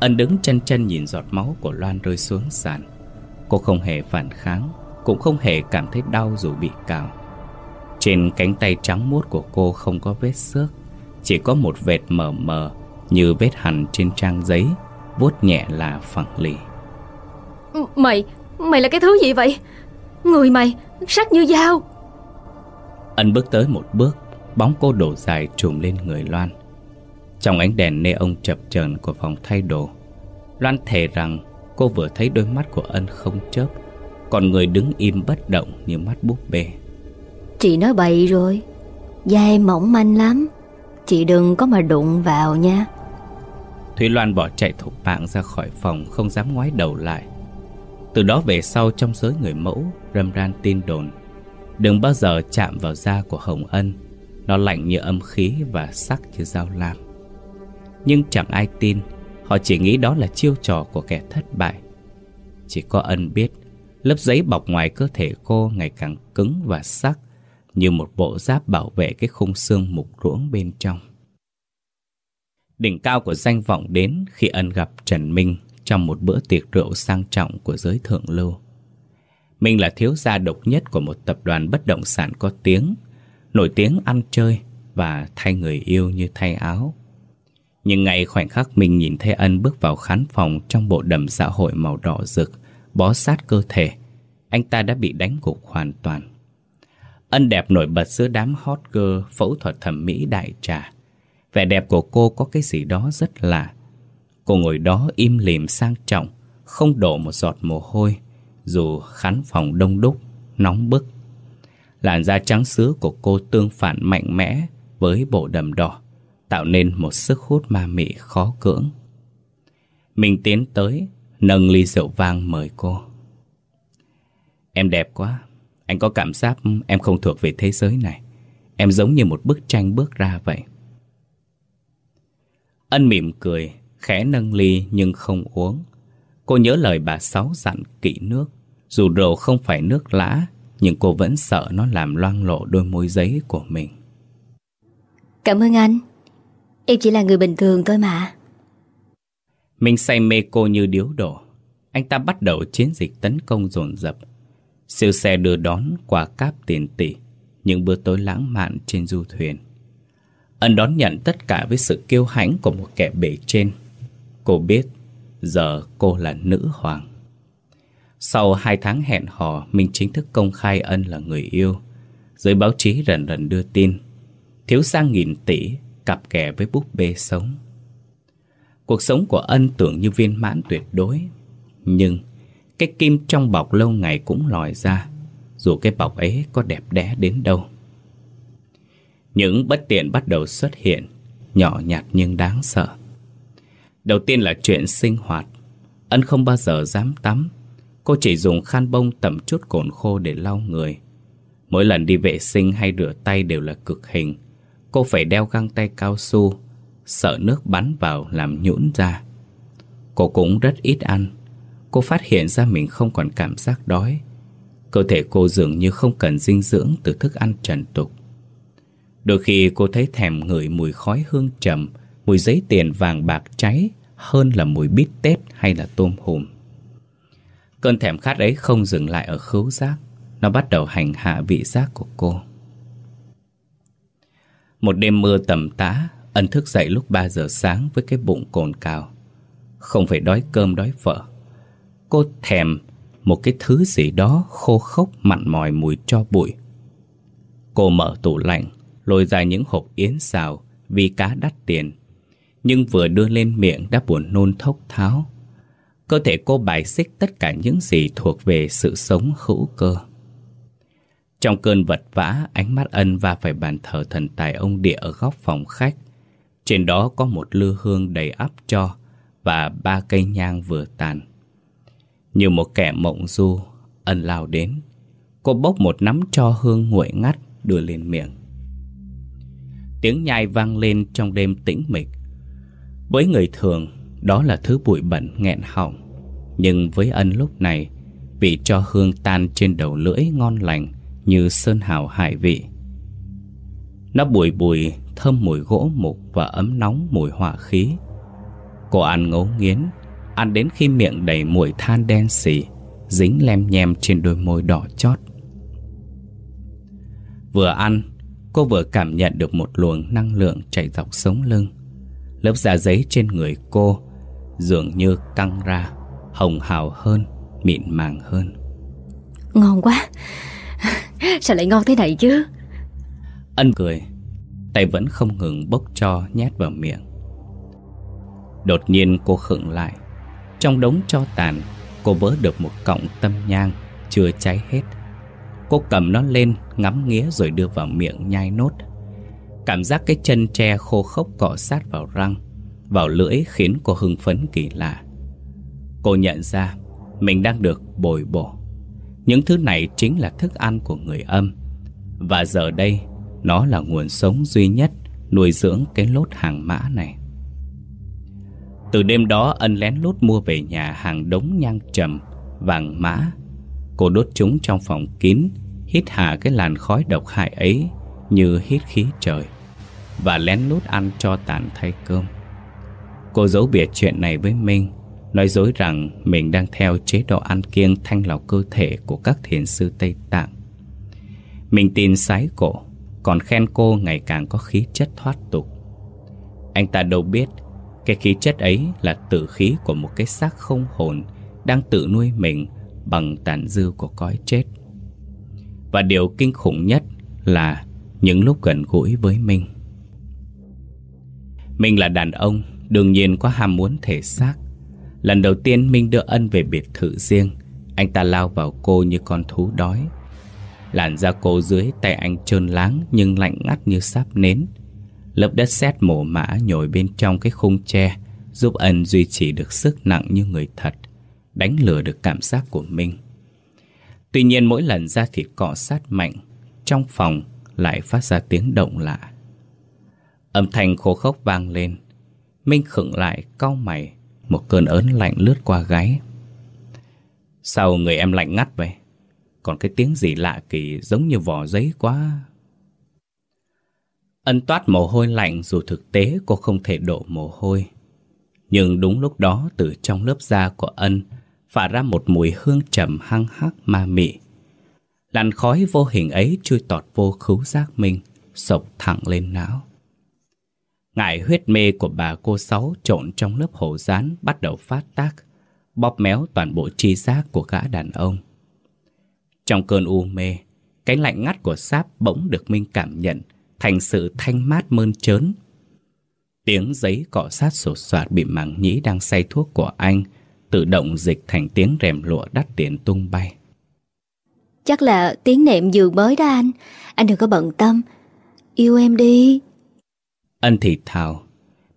Ân đứng chân chân nhìn giọt máu của Loan rơi xuống sàn. Cô không hề phản kháng, cũng không hề cảm thấy đau dù bị cào. Trên cánh tay trắng muốt của cô không có vết xước, chỉ có một vệt mờ mờ như vết hằn trên trang giấy, vuốt nhẹ là phẳng lì. Mày, mày là cái thứ gì vậy? Người mày sắc như dao. Ân bước tới một bước Bóng cô đổ dài trùm lên người Loan Trong ánh đèn nê ông chập chờn của phòng thay đồ Loan thề rằng cô vừa thấy đôi mắt của Ân không chớp Còn người đứng im bất động như mắt búp bê Chị nói bậy rồi Da em mỏng manh lắm Chị đừng có mà đụng vào nha Thúy Loan bỏ chạy thục mạng ra khỏi phòng, Không dám ngoái đầu lại. Từ đó về sau, trong giới người mẫu Râm ran tin đồn, Đừng bao giờ chạm vào da của Hồng Ân. Nó lạnh như âm khí và sắc như dao lam. Nhưng chẳng ai tin, Họ chỉ nghĩ đó là chiêu trò của kẻ thất bại. Chỉ có ân biết, Lớp giấy bọc ngoài cơ thể cô ngày càng cứng và sắc, Như một bộ giáp bảo vệ cái khung xương mục ruỗng bên trong. Đỉnh cao của danh vọng đến khi ân gặp Trần Minh trong một bữa tiệc rượu sang trọng của giới thượng lưu. Minh là thiếu gia độc nhất của một tập đoàn bất động sản có tiếng, nổi tiếng ăn chơi và thay người yêu như thay áo. Nhưng ngày khoảnh khắc mình nhìn thấy ân bước vào khán phòng trong bộ đầm xã hội màu đỏ rực, bó sát cơ thể, anh ta đã bị đánh gục hoàn toàn. Ân đẹp nổi bật giữa đám hot girl phẫu thuật thẩm mỹ đại trà. Vẻ đẹp của cô có cái gì đó rất lạ. Cô ngồi đó im lìm sang trọng, không đổ một giọt mồ hôi, dù khán phòng đông đúc, nóng bức. Làn da trắng sứ của cô tương phản mạnh mẽ với bộ đầm đỏ, tạo nên một sức hút ma mị khó cưỡng. Mình tiến tới, nâng ly rượu vang mời cô. Em đẹp quá, anh có cảm giác em không thuộc về thế giới này. Em giống như một bức tranh bước ra vậy. Ân mỉm cười, khẽ nâng ly nhưng không uống. Cô nhớ lời bà Sáu dặn kỹ nước. Dù rượu không phải nước lã, nhưng cô vẫn sợ nó làm loang lộ đôi môi giấy của mình. Cảm ơn anh. Em chỉ là người bình thường thôi mà. Mình say mê cô như điếu đổ. Anh ta bắt đầu chiến dịch tấn công dồn dập. Siêu xe đưa đón qua cáp tiền tỷ, những bữa tối lãng mạn trên du thuyền. Ân đón nhận tất cả với sự kiêu hãnh của một kẻ bể trên. Cô biết, giờ cô là nữ hoàng. Sau hai tháng hẹn hò, mình chính thức công khai Ân là người yêu. Giới báo chí rần rần đưa tin. Thiếu sang nghìn tỷ, cặp kè với búp bê sống. Cuộc sống của Ân tưởng như viên mãn tuyệt đối. Nhưng cái kim trong bọc lâu ngày cũng lòi ra, dù cái bọc ấy có đẹp đẽ đến đâu. Những bất tiện bắt đầu xuất hiện, nhỏ nhặt nhưng đáng sợ. Đầu tiên là chuyện sinh hoạt. Ân không bao giờ dám tắm. Cô chỉ dùng khăn bông tẩm chút cồn khô để lau người. Mỗi lần đi vệ sinh hay rửa tay đều là cực hình. Cô phải đeo găng tay cao su, sợ nước bắn vào làm nhũn ra. Cô cũng rất ít ăn. Cô phát hiện ra mình không còn cảm giác đói. Cơ thể cô dường như không cần dinh dưỡng từ thức ăn trần tục. Đôi khi cô thấy thèm ngửi mùi khói hương trầm, mùi giấy tiền vàng bạc cháy hơn là mùi bít tết hay là tôm hùm. Cơn thèm khát ấy không dừng lại ở khứu giác, nó bắt đầu hành hạ vị giác của cô. Một đêm mưa tầm tã, ân thức dậy lúc 3 giờ sáng với cái bụng cồn cào. Không phải đói cơm đói phở. Cô thèm một cái thứ gì đó khô khốc mặn mòi mùi cho bụi. Cô mở tủ lạnh, lôi ra những hộp yến xào vì cá đắt tiền. Nhưng vừa đưa lên miệng đã buồn nôn thốc tháo. Cơ thể cô bài xích tất cả những gì thuộc về sự sống hữu cơ. Trong cơn vật vã, ánh mắt ân va phải bàn thờ thần tài ông địa ở góc phòng khách. Trên đó có một lư hương đầy áp cho và ba cây nhang vừa tàn. Như một kẻ mộng du, ân lao đến. Cô bốc một nắm cho hương nguội ngắt đưa lên miệng. Tiếng nhai vang lên trong đêm tĩnh mịch. Với người thường, Đó là thứ bụi bẩn nghẹn họng. Nhưng với ân lúc này, Vị cho hương tan trên đầu lưỡi ngon lành Như sơn hào hải vị. Nó bùi bùi Thơm mùi gỗ mục Và ấm nóng mùi hỏa khí. Cô ăn ngấu nghiến, Ăn đến khi miệng đầy mùi than đen xỉ Dính lem nhem trên đôi môi đỏ chót. Vừa ăn Cô vừa cảm nhận được một luồng năng lượng chạy dọc sống lưng. Lớp da giấy trên người cô Dường như căng ra Hồng hào hơn Mịn màng hơn. Ngon quá. Sao lại ngon thế này chứ? Ân cười Tay vẫn không ngừng bốc cho nhét vào miệng. Đột nhiên cô khựng lại. Trong đống cho tàn Cô vớ được một cọng tâm nhang Chưa cháy hết Cô cầm nó lên ngắm nghía rồi đưa vào miệng nhai nốt Cảm giác cái chân tre khô khốc cọ sát vào răng Vào lưỡi khiến cô hưng phấn kỳ lạ Cô nhận ra mình đang được bồi bổ Những thứ này chính là thức ăn của người âm Và giờ đây Nó là nguồn sống duy nhất nuôi dưỡng cái lốt hàng mã này. Từ đêm đó ân lén lút mua về nhà hàng đống nhang trầm, vàng mã. Cô đốt chúng trong phòng kín, hít hà cái làn khói độc hại ấy như hít khí trời. Và lén lút ăn cho tàn thay cơm. Cô giấu biệt chuyện này với Minh, nói dối rằng mình đang theo chế độ ăn kiêng thanh lọc cơ thể của các thiền sư Tây Tạng. Mình tin sái cổ, còn khen cô ngày càng có khí chất thoát tục. Anh ta đâu biết cái khí chất ấy là tử khí của một cái xác không hồn đang tự nuôi mình bằng tàn dư của cõi chết. Và điều kinh khủng nhất là những lúc gần gũi với mình. Minh là đàn ông, đương nhiên có ham muốn thể xác. Lần đầu tiên Minh đưa ân về biệt thự riêng, anh ta lao vào cô như con thú đói. Làn da cô dưới tay anh trơn láng nhưng lạnh ngắt như sáp nến. Lớp đất sét mổ mã nhồi bên trong cái khung tre Giúp ân duy trì được sức nặng như người thật Đánh lừa được cảm giác của Minh Tuy nhiên mỗi lần da thịt cọ sát mạnh, Trong phòng lại phát ra tiếng động lạ. Âm thanh khô khốc vang lên. Minh khựng lại, cau mày, Một cơn ớn lạnh lướt qua gáy. Sao người em lạnh ngắt vậy? Còn cái tiếng gì lạ kỳ giống như vỏ giấy quá? Ân toát mồ hôi lạnh dù thực tế cô không thể đổ mồ hôi. Nhưng đúng lúc đó từ trong lớp da của Ân phả ra một mùi hương trầm hăng hắc ma mị. Làn khói vô hình ấy chui tọt vô khứu giác mình, sộc thẳng lên não. Ngại huyết mê của bà cô Sáu trộn trong lớp hổ rán bắt đầu phát tác, bóp méo toàn bộ tri giác của gã đàn ông. Trong cơn u mê, cái lạnh ngắt của sáp bỗng được Minh cảm nhận thành sự thanh mát mơn trớn. Tiếng giấy cọ sát sột soạt bị mảng nhĩ đang say thuốc của anh tự động dịch thành tiếng rèm lụa đắt tiền tung bay. Chắc là tiếng nệm giường mới đó anh. Anh đừng có bận tâm. Yêu em đi. Ân thì thào.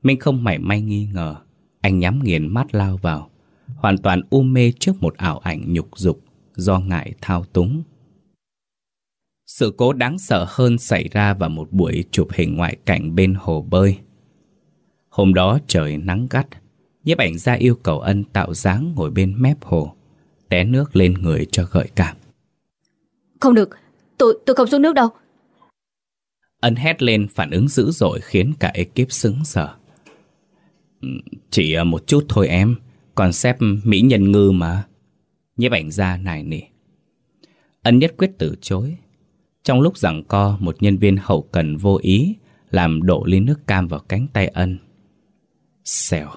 Minh không mảy may nghi ngờ. Anh nhắm nghiền mắt lao vào. Hoàn toàn u mê trước một ảo ảnh nhục dục do ngại thao túng. Sự cố đáng sợ hơn xảy ra vào một buổi chụp hình ngoại cảnh bên hồ bơi. Hôm đó trời nắng gắt, nhiếp ảnh gia yêu cầu ân tạo dáng ngồi bên mép hồ, té nước lên người cho gợi cảm. Không được, tôi tôi không xuống nước đâu. Ân hét lên phản ứng dữ dội khiến cả ekip sững sờ. Ừ, chỉ một chút thôi em, còn xếp mỹ nhân ngư mà. Nhiếp ảnh gia này nỉ. Ân nhất quyết từ chối, trong lúc giằng co, một nhân viên hậu cần vô ý làm đổ ly nước cam vào cánh tay ân. Xèo,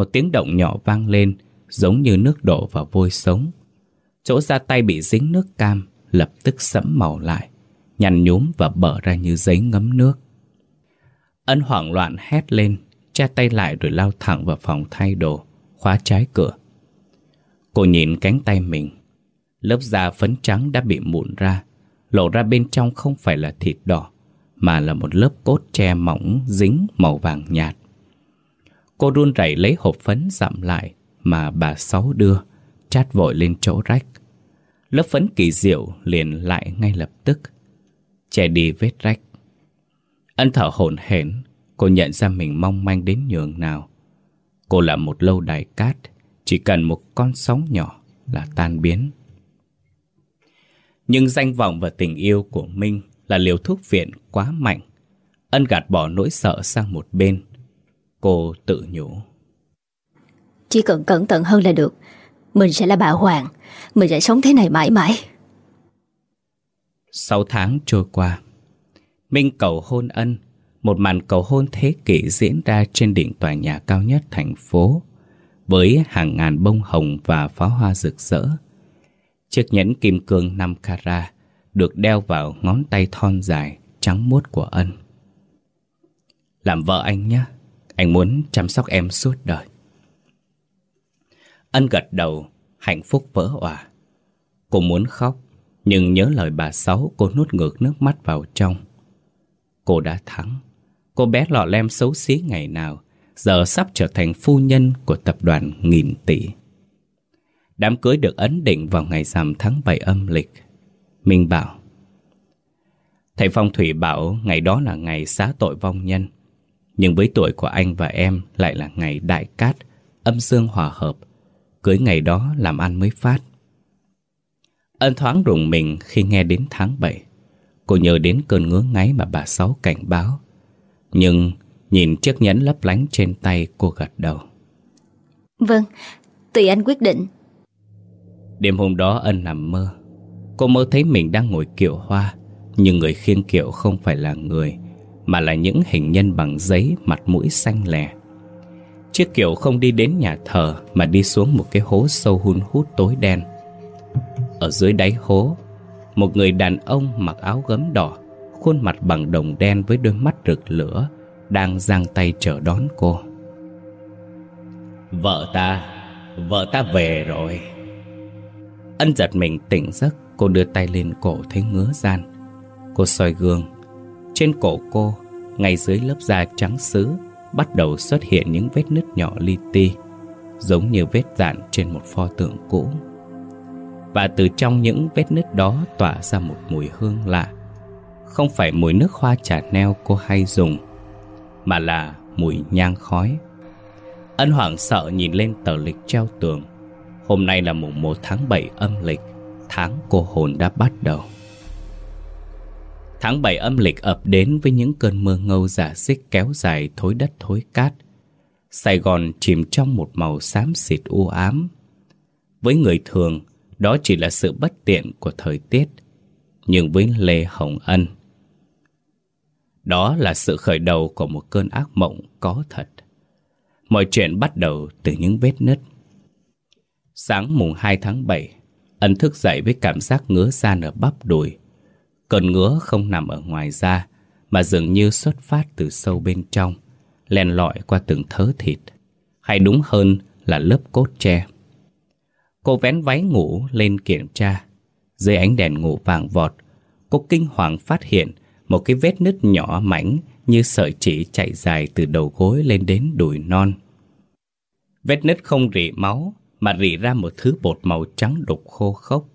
một tiếng động nhỏ vang lên giống như nước đổ vào vôi sống. Chỗ da tay bị dính nước cam lập tức sẫm màu lại, nhăn nhúm và bở ra như giấy ngấm nước. Ân hoảng loạn hét lên, che tay lại rồi lao thẳng vào phòng thay đồ, khóa trái cửa. Cô nhìn cánh tay mình, lớp da phấn trắng đã bị mụn ra, lộ ra bên trong không phải là thịt đỏ, mà là một lớp cốt tre mỏng dính màu vàng nhạt. Cô run rẩy lấy hộp phấn dặm lại mà bà Sáu đưa, chát vội lên chỗ rách. Lớp phấn kỳ diệu liền lại ngay lập tức, che đi vết rách. Ân thở hổn hển, cô nhận ra mình mong manh đến nhường nào. Cô là một lâu đài cát, chỉ cần một con sóng nhỏ là tan biến. Nhưng danh vọng và tình yêu của Minh là liều thuốc viện quá mạnh. Ân gạt bỏ nỗi sợ sang một bên. Cô tự nhủ. Chỉ cần cẩn thận hơn là được. Mình sẽ là bà Hoàng. Mình sẽ sống thế này mãi mãi. Sáu tháng trôi qua. Minh cầu hôn ân. Một màn cầu hôn thế kỷ diễn ra trên đỉnh tòa nhà cao nhất thành phố. Với hàng ngàn bông hồng và pháo hoa rực rỡ. Chiếc nhẫn kim cương 5 carat được đeo vào ngón tay thon dài, trắng muốt của ân. Làm vợ anh nhé, anh muốn chăm sóc em suốt đời. Ân gật đầu, hạnh phúc vỡ òa. Cô muốn khóc, nhưng nhớ lời bà Sáu cô nuốt ngược nước mắt vào trong. Cô đã thắng. Cô bé lọ lem xấu xí ngày nào, giờ sắp trở thành phu nhân của tập đoàn nghìn tỷ. Đám cưới được ấn định vào ngày rằm tháng 7 âm lịch. Minh bảo Thầy Phong Thủy bảo ngày đó là ngày xá tội vong nhân. Nhưng với tuổi của anh và em lại là ngày đại cát, âm dương hòa hợp. Cưới ngày đó làm ăn mới phát. Ân thoáng rùng mình khi nghe đến tháng 7. Cô nhớ đến cơn ngứa ngáy mà bà Sáu cảnh báo. Nhưng nhìn chiếc nhẫn lấp lánh trên tay cô gật đầu. Vâng, tùy anh quyết định. Đêm hôm đó Ân nằm mơ. Cô mơ thấy mình đang ngồi kiệu hoa, nhưng người khiêng kiệu không phải là người, mà là những hình nhân bằng giấy mặt mũi xanh lè. Chiếc kiệu không đi đến nhà thờ mà đi xuống một cái hố sâu hun hút tối đen. Ở dưới đáy hố, một người đàn ông mặc áo gấm đỏ, khuôn mặt bằng đồng đen với đôi mắt rực lửa, đang giang tay chờ đón cô. Vợ ta, vợ ta về rồi. Ân giật mình tỉnh giấc, cô đưa tay lên cổ thấy ngứa gian. Cô soi gương, trên cổ cô, ngay dưới lớp da trắng sứ, bắt đầu xuất hiện những vết nứt nhỏ li ti, giống như vết dạn trên một pho tượng cũ. Và từ trong những vết nứt đó tỏa ra một mùi hương lạ. Không phải mùi nước hoa trà neo cô hay dùng Mà là mùi nhang khói. Ân hoảng sợ nhìn lên tờ lịch treo tường. Hôm nay là mùng 1 tháng 7 âm lịch Tháng cô hồn đã bắt đầu. Tháng 7 âm lịch ập đến với những cơn mưa ngâu giả xích kéo dài thối đất thối cát. Sài Gòn chìm trong một màu xám xịt u ám. Với người thường, đó chỉ là sự bất tiện của thời tiết, Nhưng với Lê Hồng Ân, Đó là sự khởi đầu của một cơn ác mộng có thật. Mọi chuyện bắt đầu từ những vết nứt. Sáng mùng 2 tháng 7 Ân thức dậy với cảm giác ngứa da ở bắp đùi. Cơn ngứa không nằm ở ngoài da, Mà dường như xuất phát từ sâu bên trong, Len lỏi qua từng thớ thịt, Hay đúng hơn là lớp cốt tre. Cô vén váy ngủ lên kiểm tra. Dưới ánh đèn ngủ vàng vọt, Cô kinh hoàng phát hiện Một cái vết nứt nhỏ mảnh Như sợi chỉ chạy dài từ đầu gối lên đến đùi non. Vết nứt không rỉ máu, Mà rỉ ra một thứ bột màu trắng đục khô khốc.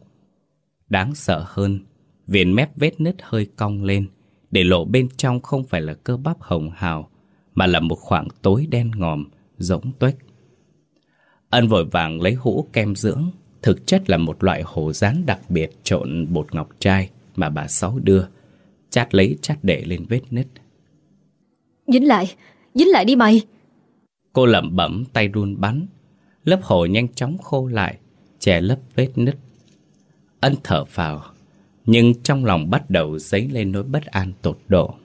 Đáng sợ hơn Viền mép vết nứt hơi cong lên Để lộ bên trong không phải là cơ bắp hồng hào Mà là một khoảng tối đen ngòm Giống tuếch Ân vội vàng lấy hũ kem dưỡng Thực chất là một loại hồ rán đặc biệt trộn bột ngọc trai mà bà Sáu đưa. Chát lấy chát để lên vết nứt. Dính lại, dính lại đi mày. Cô lẩm bẩm tay run bắn. Lớp hồ nhanh chóng khô lại, che lấp vết nứt. Ân thở vào, nhưng trong lòng bắt đầu dấy lên nỗi bất an tột độ.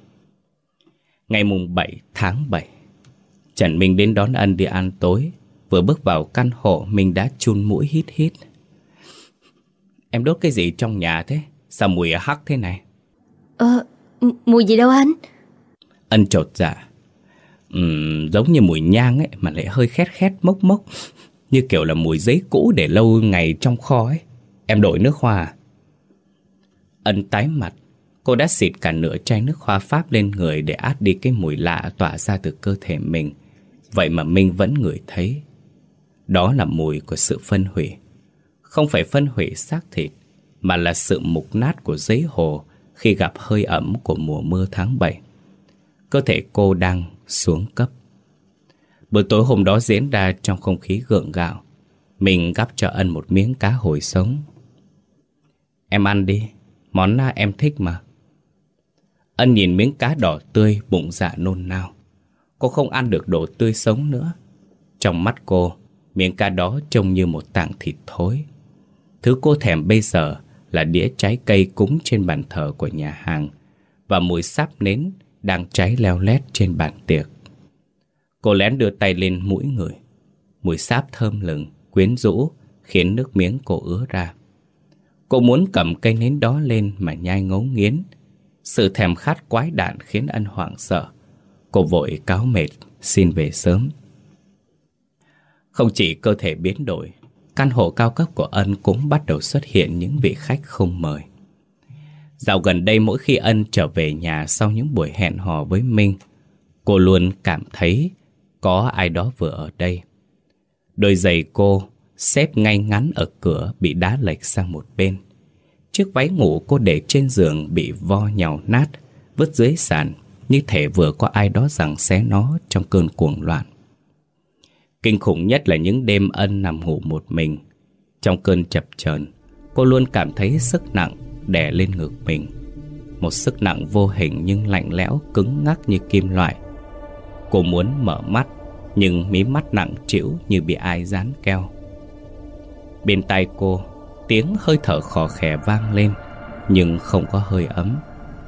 Ngày mùng 7 tháng 7, Trần Minh đến đón Ân đi ăn tối Vừa bước vào căn hộ mình đã chun mũi hít hít Em đốt cái gì trong nhà thế? Sao mùi hắc thế này? Ờ, mùi gì đâu anh? Ân trột dạ uhm, Giống như mùi nhang ấy Mà lại hơi khét khét mốc mốc Như kiểu là mùi giấy cũ để lâu ngày trong kho ấy Em đổi nước hoa à? Ân tái mặt. Cô đã xịt cả nửa chai nước hoa Pháp lên người Để át đi cái mùi lạ tỏa ra từ cơ thể mình. Vậy mà Minh vẫn ngửi thấy. Đó là mùi của sự phân hủy. Không phải phân hủy xác thịt, Mà là sự mục nát của giấy hồ Khi gặp hơi ẩm của mùa mưa tháng 7 Cơ thể cô đang xuống cấp. Bữa tối hôm đó diễn ra trong không khí gượng gạo. Mình gắp cho ân một miếng cá hồi sống. Em ăn đi. Món na em thích mà. Ân nhìn miếng cá đỏ tươi bụng dạ nôn nao. Cô không ăn được đồ tươi sống nữa. Trong mắt cô Miếng cá đó trông như một tảng thịt thối. Thứ cô thèm bây giờ là đĩa trái cây cúng trên bàn thờ của nhà hàng Và mùi sáp nến đang cháy leo lét trên bàn tiệc. Cô lén đưa tay lên mũi người. Mùi sáp thơm lừng, quyến rũ Khiến nước miếng cô ứa ra. Cô muốn cầm cây nến đó lên mà nhai ngấu nghiến Sự thèm khát quái đạn khiến ân hoảng sợ Cô vội cáo mệt, xin về sớm không chỉ cơ thể biến đổi, căn hộ cao cấp của Ân cũng bắt đầu xuất hiện những vị khách không mời. Dạo gần đây mỗi khi Ân trở về nhà sau những buổi hẹn hò với Minh, cô luôn cảm thấy có ai đó vừa ở đây. Đôi giày cô xếp ngay ngắn ở cửa bị đá lệch sang một bên. Chiếc váy ngủ cô để trên giường bị vo nhào nát, vứt dưới sàn, như thể vừa có ai đó rằng xé nó trong cơn cuồng loạn. Kinh khủng nhất là những đêm ân nằm ngủ một mình. Trong cơn chập chờn, cô luôn cảm thấy sức nặng đè lên ngực mình. Một sức nặng vô hình nhưng lạnh lẽo cứng ngắc như kim loại. Cô muốn mở mắt, nhưng mí mắt nặng trĩu như bị ai dán keo. Bên tai cô, tiếng hơi thở khò khè vang lên, nhưng không có hơi ấm.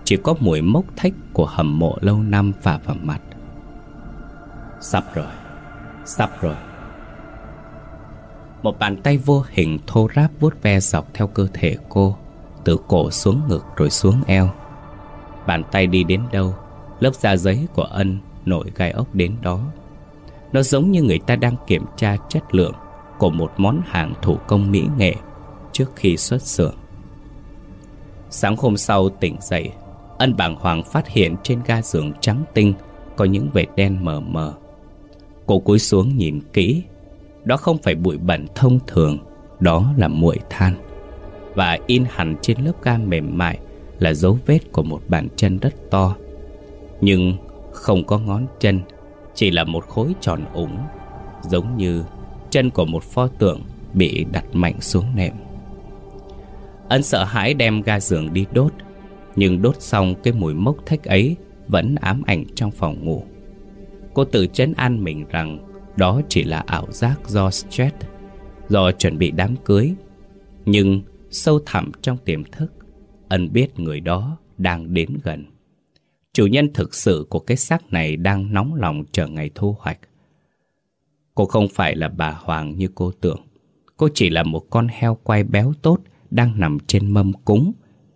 Chỉ có mùi mốc thách của hầm mộ lâu năm phả vào mặt. Sắp rồi Sắp rồi. Một bàn tay vô hình thô ráp vuốt ve dọc theo cơ thể cô Từ cổ xuống ngực rồi xuống eo. Bàn tay đi đến đâu Lớp da giấy của ân nổi gai ốc đến đó. Nó giống như người ta đang kiểm tra chất lượng của một món hàng thủ công mỹ nghệ Trước khi xuất xưởng. Sáng hôm sau tỉnh dậy, Ân bàng hoàng phát hiện trên ga giường trắng tinh Có những vệt đen mờ mờ. Cô cúi xuống nhìn kỹ, Đó không phải bụi bẩn thông thường, Đó là muội than. Và in hẳn trên lớp ga mềm mại Là dấu vết của một bàn chân rất to. Nhưng không có ngón chân, Chỉ là một khối tròn ủng, Giống như chân của một pho tượng Bị đặt mạnh xuống nệm. Ân sợ hãi đem ga giường đi đốt, nhưng đốt xong cái mùi mốc thách ấy Vẫn ám ảnh trong phòng ngủ. Cô tự chấn an mình rằng Đó chỉ là ảo giác do stress, Do chuẩn bị đám cưới. Nhưng sâu thẳm trong tiềm thức, Ân biết người đó đang đến gần. Chủ nhân thực sự của cái xác này đang nóng lòng chờ ngày thu hoạch. Cô không phải là bà Hoàng như cô tưởng Cô chỉ là một con heo quay béo tốt Đang nằm trên mâm cúng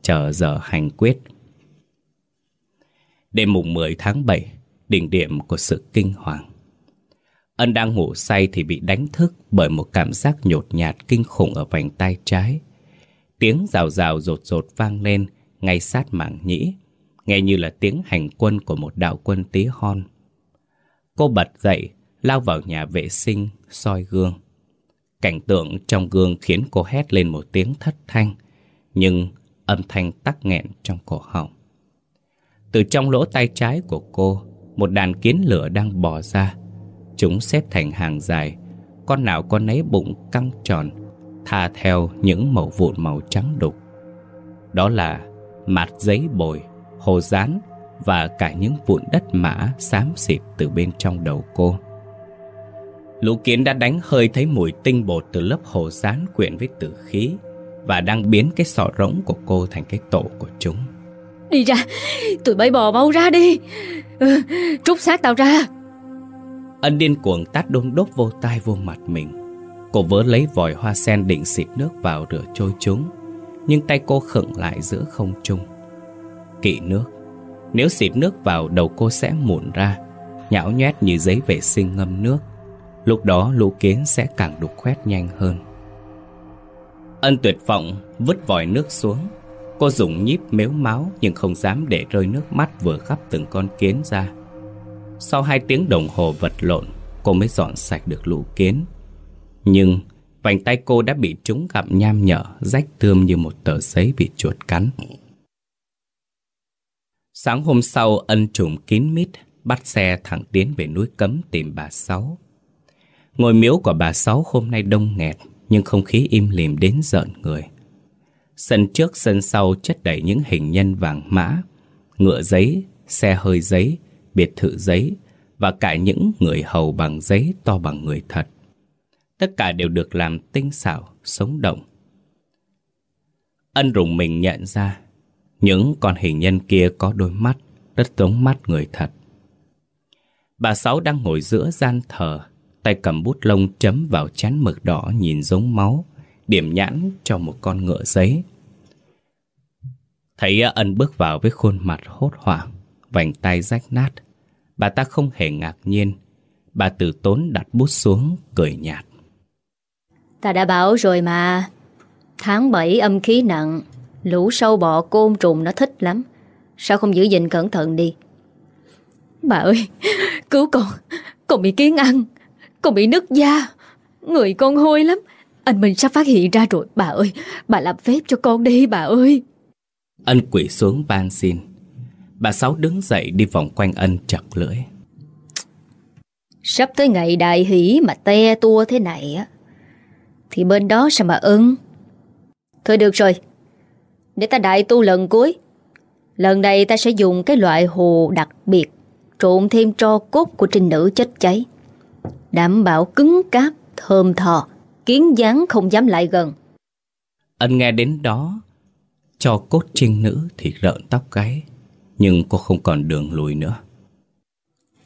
chờ giờ hành quyết. Đêm mùng 10 tháng 7, đỉnh điểm của sự kinh hoàng. Ân đang ngủ say thì bị đánh thức bởi một cảm giác nhột nhạt kinh khủng ở vành tay trái. Tiếng rào rào rột rột vang lên ngay sát mảng nhĩ, nghe như là tiếng hành quân của một đạo quân tí hon. Cô bật dậy, lao vào nhà vệ sinh, soi gương. Cảnh tượng trong gương khiến cô hét lên một tiếng thất thanh, nhưng âm thanh tắc nghẹn trong cổ họng. Từ trong lỗ tay trái của cô, một đàn kiến lửa đang bò ra. Chúng xếp thành hàng dài, con nào con nấy bụng căng tròn, tha theo những màu vụn màu trắng đục. Đó là mạt giấy bồi, hồ rán và cả những vụn đất mã xám xịt từ bên trong đầu cô. Lũ kiến đã đánh hơi thấy mùi tinh bột từ lớp hồ rán quyện với tử khí và đang biến cái sọ rỗng của cô thành cái tổ của chúng. Đi ra, tụi bay bò mau ra đi. Ừ, trút xác tao ra. Ân điên cuồng tát đôn đốt vô tai vô mặt mình. Cô vớ lấy vòi hoa sen định xịt nước vào rửa trôi chúng. Nhưng tay cô khựng lại giữa không trung. Kỵ nước. Nếu xịt nước vào đầu cô sẽ mụn ra, nhão nhoét như giấy vệ sinh ngâm nước. Lúc đó lũ kiến sẽ càng đục khoét nhanh hơn. Ân tuyệt vọng vứt vòi nước xuống. Cô dùng nhíp mếu máu Nhưng không dám để rơi nước mắt vừa khắp từng con kiến ra. Sau hai tiếng đồng hồ vật lộn, Cô mới dọn sạch được lũ kiến. Nhưng vành tay cô đã bị chúng gặm nham nhở, Rách tươm như một tờ giấy bị chuột cắn. Sáng hôm sau, ân trùm kín mít Bắt xe thẳng tiến về núi cấm tìm bà Sáu. Ngôi miếu của bà Sáu hôm nay đông nghẹt nhưng không khí im lìm đến giận người. Sân trước sân sau chất đầy những hình nhân vàng mã, ngựa giấy, xe hơi giấy, biệt thự giấy và cả những người hầu bằng giấy to bằng người thật. Tất cả đều được làm tinh xảo, sống động. Ân rùng mình nhận ra những con hình nhân kia có đôi mắt rất giống mắt người thật. Bà Sáu đang ngồi giữa gian thờ tay cầm bút lông chấm vào chán mực đỏ nhìn giống máu, điểm nhãn cho một con ngựa giấy. Thấy ân bước vào với khuôn mặt hốt hoảng, vành tay rách nát. Bà ta không hề ngạc nhiên. Bà từ tốn đặt bút xuống, cười nhạt. Ta đã bảo rồi mà. Tháng 7 âm khí nặng, lũ sâu bọ côn trùng nó thích lắm. Sao không giữ gìn cẩn thận đi? Bà ơi, cứu con, con bị kiến ăn. Con bị nứt da. Người con hôi lắm. Anh Minh sắp phát hiện ra rồi. Bà ơi bà làm phép cho con đi bà ơi. Ân quỷ xuống van xin. Bà Sáu đứng dậy đi vòng quanh ân chặt lưỡi. Sắp tới ngày đại hỷ mà te tua thế này á Thì bên đó sao mà ưng? Thôi được rồi. Để ta đại tu lần cuối. Lần này ta sẽ dùng cái loại hồ đặc biệt Trộn thêm tro cốt của trinh nữ chết cháy Đảm bảo cứng cáp, thơm thò Kiến dáng không dám lại gần. Ân nghe đến đó Cho cốt trinh nữ thì rợn tóc gáy Nhưng cô không còn đường lùi nữa.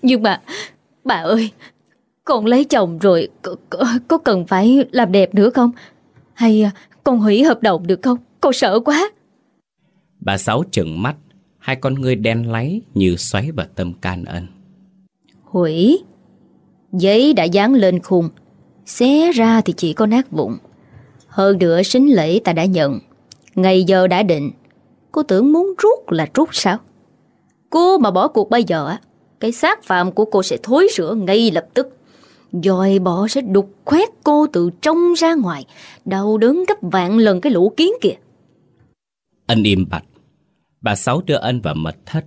Nhưng mà Bà ơi Con lấy chồng rồi có, có, có cần phải làm đẹp nữa không? Hay à, con hủy hợp đồng được không? Con sợ quá. Bà Sáu trừng mắt Hai con ngươi đen láy như xoáy vào tâm can ân. Hủy Giấy đã dán lên khung Xé ra thì chỉ có nát vụn. Hơn nữa sính lễ ta đã nhận. Ngày giờ đã định. Cô tưởng muốn rút là rút sao? Cô mà bỏ cuộc bây giờ á, Cái xác phạm của cô sẽ thối rữa ngay lập tức. Dòi bỏ sẽ đục khoét cô từ trong ra ngoài, Đau đớn gấp vạn lần cái lũ kiến kìa. Anh im bặt. Bà Sáu đưa anh vào mật thất.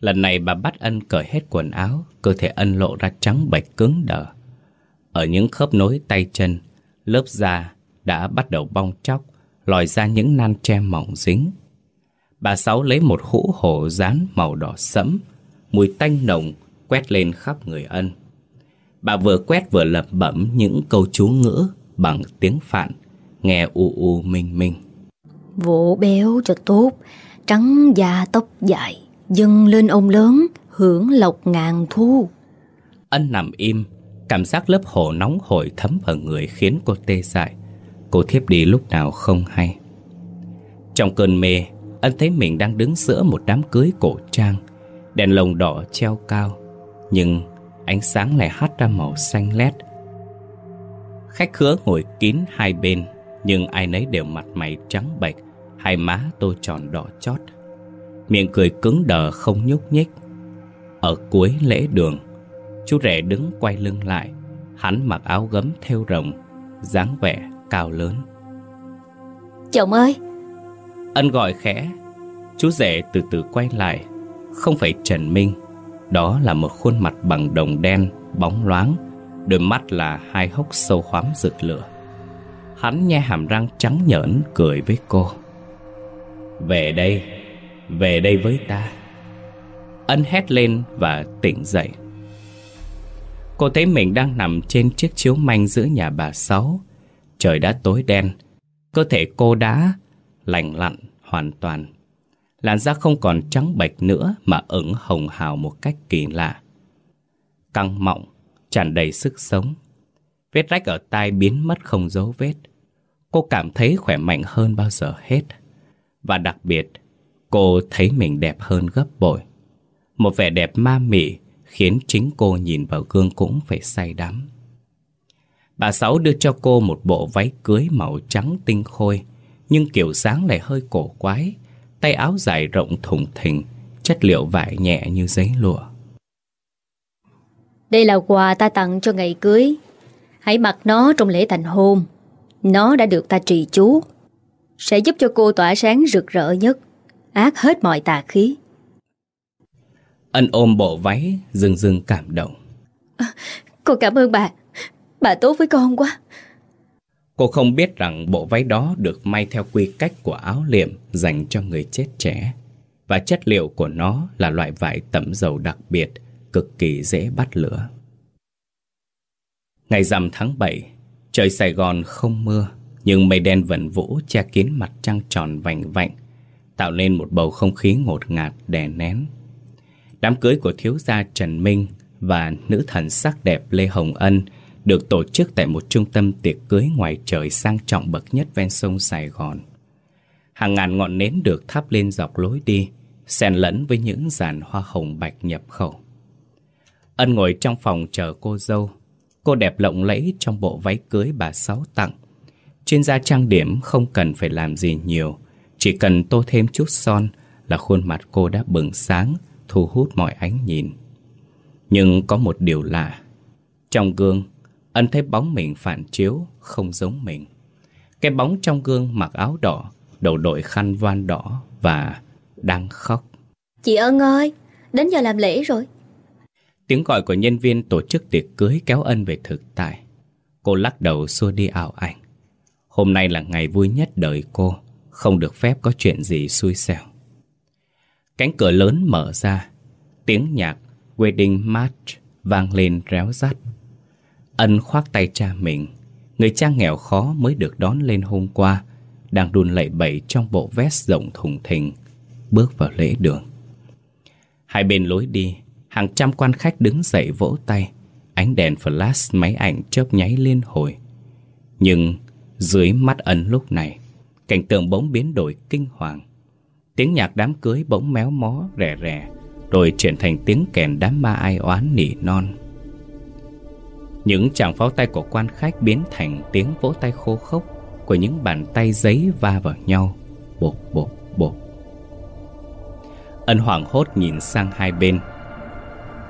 Lần này bà bắt ân cởi hết quần áo, Cơ thể ân lộ ra trắng bệch cứng đờ. Ở những khớp nối tay chân, Lớp da đã bắt đầu bong chóc, Lòi ra những nan tre mỏng dính. Bà Sáu lấy một hũ hổ rán màu đỏ sẫm, Mùi tanh nồng quét lên khắp người ân. Bà vừa quét vừa lẩm bẩm những câu chú ngữ bằng tiếng phạn, Nghe u u minh minh. Vỗ béo cho tốt, Trắng da tóc dài. Dâng lên ông lớn, Hưởng lộc ngàn thu. Ân nằm im, Cảm giác lớp hồ nóng hổi thấm vào người Khiến cô tê dại. Cô thiếp đi lúc nào không hay. Trong cơn mê Ân thấy mình đang đứng giữa một đám cưới cổ trang, Đèn lồng đỏ treo cao, Nhưng ánh sáng lại hắt ra màu xanh lét. Khách khứa ngồi kín hai bên, Nhưng ai nấy đều mặt mày trắng bệch, Hai má tô tròn đỏ chót. Miệng cười cứng đờ không nhúc nhích. Ở cuối lễ đường Chú rể đứng quay lưng lại Hắn mặc áo gấm theo rồng dáng vẻ cao lớn. Chồng ơi! Ân gọi khẽ. Chú rể từ từ quay lại Không phải Trần Minh Đó là một khuôn mặt bằng đồng đen Bóng loáng Đôi mắt là hai hốc sâu hoắm rực lửa. Hắn nhe hàm răng trắng nhởn cười với cô. Về đây về đây với ta. Ân hét lên và tỉnh dậy. Cô thấy mình đang nằm trên chiếc chiếu manh giữa nhà bà Sáu. Trời đã tối đen, Cơ thể cô đã lành lặn hoàn toàn. Làn da không còn trắng bệch nữa Mà ửng hồng hào một cách kỳ lạ. Căng mọng, tràn đầy sức sống. Vết rách ở tai biến mất không dấu vết. Cô cảm thấy khỏe mạnh hơn bao giờ hết. Và đặc biệt Cô thấy mình đẹp hơn gấp bội. Một vẻ đẹp ma mị Khiến chính cô nhìn vào gương cũng phải say đắm. Bà Sáu đưa cho cô một bộ váy cưới màu trắng tinh khôi, Nhưng kiểu dáng lại hơi cổ quái. Tay áo dài rộng thùng thình, Chất liệu vải nhẹ như giấy lụa. Đây là quà ta tặng cho ngày cưới. Hãy mặc nó trong lễ thành hôn. Nó đã được ta trì chú. Sẽ giúp cho cô tỏa sáng rực rỡ nhất. Ác hết mọi tà khí. Ân ôm bộ váy rưng rưng cảm động. À, Cô cảm ơn bà. Bà tốt với con quá. Cô không biết rằng bộ váy đó được may theo quy cách của áo liệm dành cho người chết trẻ Và chất liệu của nó là loại vải tẩm dầu đặc biệt, cực kỳ dễ bắt lửa. Ngày rằm tháng 7, trời Sài Gòn không mưa Nhưng mây đen vẩn vũ che kín mặt trăng tròn vành vạnh Tạo nên một bầu không khí ngột ngạt đè nén Đám cưới của thiếu gia Trần Minh và nữ thần sắc đẹp Lê Hồng Ân được tổ chức tại một trung tâm tiệc cưới ngoài trời sang trọng bậc nhất ven sông Sài Gòn. Hàng ngàn ngọn nến được thắp lên dọc lối đi, xen lẫn với những dàn hoa hồng bạch nhập khẩu. Ân ngồi trong phòng chờ cô dâu. Cô đẹp lộng lẫy trong bộ váy cưới bà Sáu tặng. Chuyên gia trang điểm không cần phải làm gì nhiều, chỉ cần tô thêm chút son là khuôn mặt cô đã bừng sáng, thu hút mọi ánh nhìn. Nhưng có một điều lạ. Trong gương, Ân thấy bóng mình phản chiếu không giống mình Cái bóng trong gương mặc áo đỏ, đầu đội khăn voan đỏ và đang khóc. Chị Ân ơi, đến giờ làm lễ rồi. Tiếng gọi của nhân viên tổ chức tiệc cưới kéo ân về thực tại. Cô lắc đầu xua đi ảo ảnh. Hôm nay là ngày vui nhất đời cô, không được phép có chuyện gì xui xẻo. Cánh cửa lớn mở ra, tiếng nhạc Wedding March vang lên réo rắt. Ân khoác tay cha mình, người cha nghèo khó mới được đón lên hôm qua, đang đun lẩy bẩy trong bộ vest rộng thùng thình, bước vào lễ đường. Hai bên lối đi, hàng trăm quan khách đứng dậy vỗ tay, ánh đèn flash máy ảnh chớp nháy liên hồi. Nhưng dưới mắt ân lúc này, cảnh tượng bỗng biến đổi kinh hoàng. Tiếng nhạc đám cưới bỗng méo mó rẻ rẻ rồi chuyển thành tiếng kèn đám ma ai oán nỉ non. Những chàng pháo tay của quan khách biến thành tiếng vỗ tay khô khốc của những bàn tay giấy va vào nhau, bột bột bột. Ân hoảng hốt nhìn sang hai bên.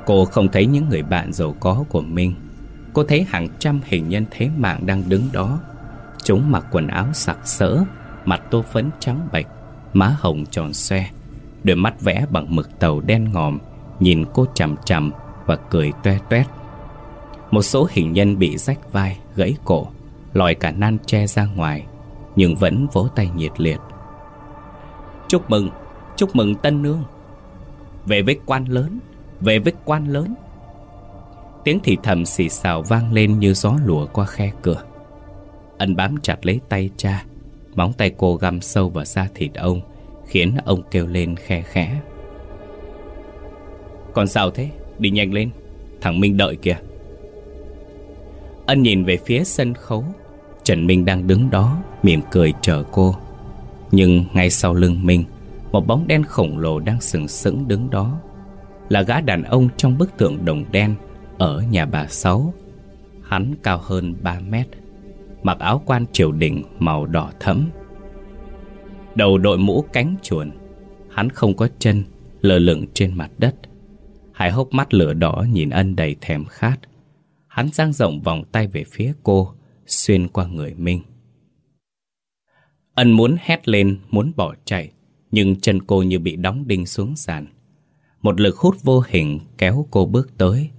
Cô không thấy những người bạn giàu có của mình. Cô thấy hàng trăm hình nhân thế mạng đang đứng đó. Chúng mặc quần áo sặc sỡ, mặt tô phấn trắng bệch, má hồng tròn xoe, đôi mắt vẽ bằng mực tàu đen ngòm, nhìn cô chằm chằm và cười toe toét. Một số hình nhân bị rách vai, gãy cổ, lòi cả nan tre ra ngoài, nhưng vẫn vỗ tay nhiệt liệt. Chúc mừng, chúc mừng tân nương. Về với quan lớn, về với quan lớn. Tiếng thì thầm xì xào vang lên như gió lùa qua khe cửa. Ân bám chặt lấy tay cha, móng tay cô găm sâu vào da thịt ông, khiến ông kêu lên khe khẽ. Còn sao thế? Đi nhanh lên, thằng Minh đợi kìa. Ân nhìn về phía sân khấu Trần Minh đang đứng đó Mỉm cười chờ cô Nhưng ngay sau lưng Minh Một bóng đen khổng lồ đang sừng sững đứng đó Là gã đàn ông trong bức tượng đồng đen Ở nhà bà Sáu Hắn cao hơn 3 mét Mặc áo quan triều đình màu đỏ thẫm. Đầu đội mũ cánh chuồn, Hắn không có chân, Lờ lửng trên mặt đất. Hai hốc mắt lửa đỏ nhìn ân đầy thèm khát. Hắn giang rộng vòng tay về phía cô, Xuyên qua người Minh. Ân muốn hét lên, Muốn bỏ chạy, Nhưng chân cô như bị đóng đinh xuống sàn. Một lực hút vô hình kéo cô bước tới.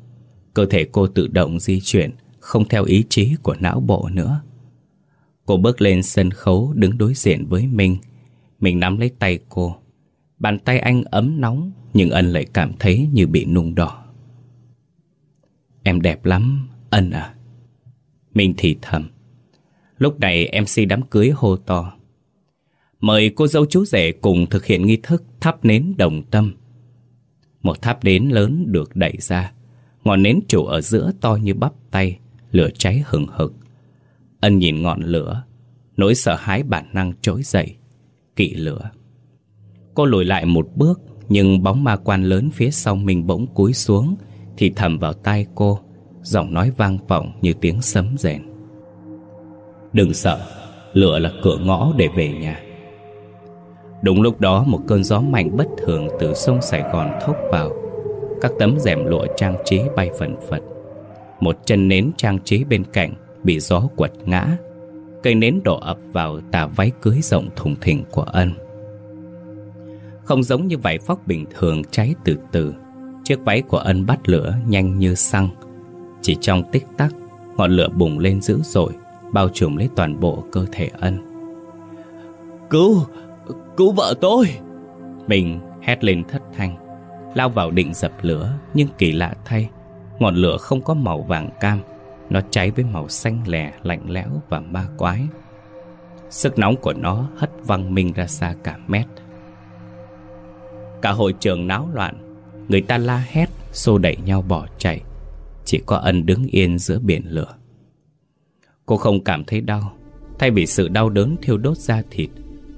Cơ thể cô tự động di chuyển, Không theo ý chí của não bộ nữa. Cô bước lên sân khấu Đứng đối diện với mình. Mình nắm lấy tay cô. Bàn tay anh ấm nóng Nhưng ân lại cảm thấy như bị nung đỏ. Em đẹp lắm, Ân à. Mình thì thầm. Lúc này MC đám cưới hô to. Mời cô dâu chú rể cùng thực hiện nghi thức thắp nến đồng tâm. Một tháp nến lớn được đẩy ra. Ngọn nến trụ ở giữa to như bắp tay Lửa cháy hừng hực. Ân nhìn ngọn lửa, Nỗi sợ hãi bản năng trỗi dậy, Kỵ lửa. Cô lùi lại một bước, Nhưng bóng ma quan lớn phía sau mình bỗng cúi xuống, Thì thầm vào tai cô, Giọng nói vang vọng như tiếng sấm rền. Đừng sợ, Lửa là cửa ngõ để về nhà. Đúng lúc đó, một cơn gió mạnh bất thường Từ sông Sài Gòn thốc vào. Các tấm rèm lụa trang trí bay phần phật. Một chân nến trang trí bên cạnh Bị gió quật ngã. Cây nến đổ ập vào tà váy cưới rộng thùng thình của ân. Không giống như váy phóc bình thường cháy từ từ Chiếc váy của ân bắt lửa nhanh như xăng. Chỉ trong tích tắc Ngọn lửa bùng lên dữ dội Bao trùm lấy toàn bộ cơ thể ân. Cứu Cứu vợ tôi! Mình hét lên thất thanh Lao vào định dập lửa Nhưng kỳ lạ thay Ngọn lửa không có màu vàng cam nó cháy với màu xanh lè, lạnh lẽo và ma quái. Sức nóng của nó hất văng Minh ra xa cả mét. Cả hội trường náo loạn. Người ta la hét Xô đẩy nhau bỏ chạy. Chỉ có ân đứng yên giữa biển lửa. Cô không cảm thấy đau. Thay vì sự đau đớn thiêu đốt da thịt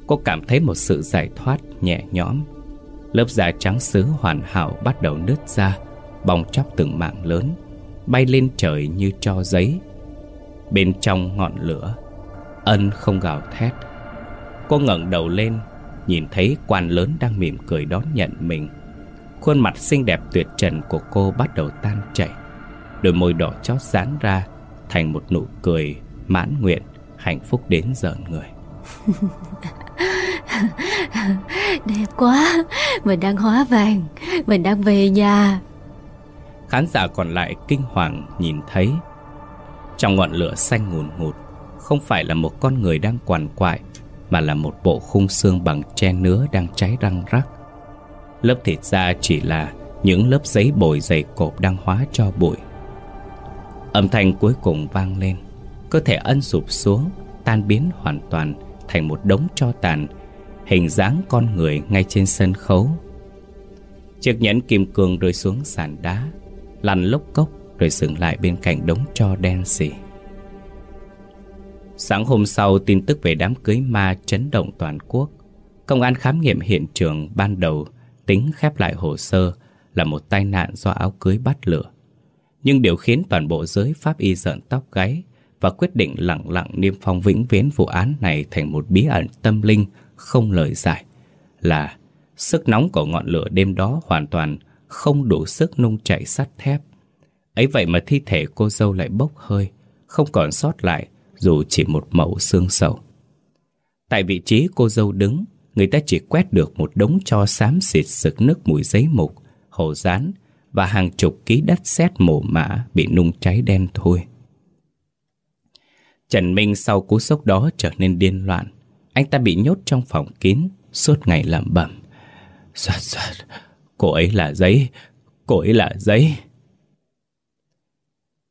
Cô cảm thấy một sự giải thoát nhẹ nhõm. Lớp da trắng sứ hoàn hảo bắt đầu nứt ra Bong chóc từng mạng lớn. Bay lên trời như cho giấy Bên trong ngọn lửa Ân không gào thét Cô ngẩng đầu lên Nhìn thấy quan lớn đang mỉm cười đón nhận mình Khuôn mặt xinh đẹp tuyệt trần của cô bắt đầu tan chảy Đôi môi đỏ chót giãn ra Thành một nụ cười mãn nguyện hạnh phúc đến giận người. Đẹp quá, mình đang hóa vàng, mình đang về nhà. Khán giả còn lại kinh hoàng nhìn thấy. Trong ngọn lửa xanh ngùn ngụt, Không phải là một con người đang quằn quại, Mà là một bộ khung xương bằng tre nứa đang cháy răng rắc. Lớp thịt da chỉ là những lớp giấy bồi dày cộp đang hóa cho bụi. Âm thanh cuối cùng vang lên, Cơ thể ân sụp xuống, Tan biến hoàn toàn Thành một đống cho tàn, Hình dáng con người ngay trên sân khấu. Chiếc nhẫn kim cương rơi xuống sàn đá Lăn lốc cốc Rồi dừng lại bên cạnh đống tro đen xỉ Sáng hôm sau, tin tức về đám cưới ma chấn động toàn quốc. Công an khám nghiệm hiện trường ban đầu, Tính khép lại hồ sơ Là một tai nạn do áo cưới bắt lửa. Nhưng điều khiến toàn bộ giới pháp y giận tóc gáy Và quyết định lặng lặng niêm phong vĩnh viễn vụ án này Thành một bí ẩn tâm linh không lời giải Là sức nóng của ngọn lửa đêm đó hoàn toàn không đủ sức nung chảy sắt thép. Ấy vậy mà thi thể cô dâu lại bốc hơi, không còn sót lại dù chỉ một mẩu xương sầu. Tại vị trí cô dâu đứng, người ta chỉ quét được một đống cho xám xịt sực nước mùi giấy mục, hồ rán và hàng chục ký đất sét mổ mã bị nung cháy đen thôi. Trần Minh sau cú sốc đó trở nên điên loạn. Anh ta bị nhốt trong phòng kín, suốt ngày lẩm bẩm. Xoạt xoạt, Cô ấy là giấy, cô ấy là giấy.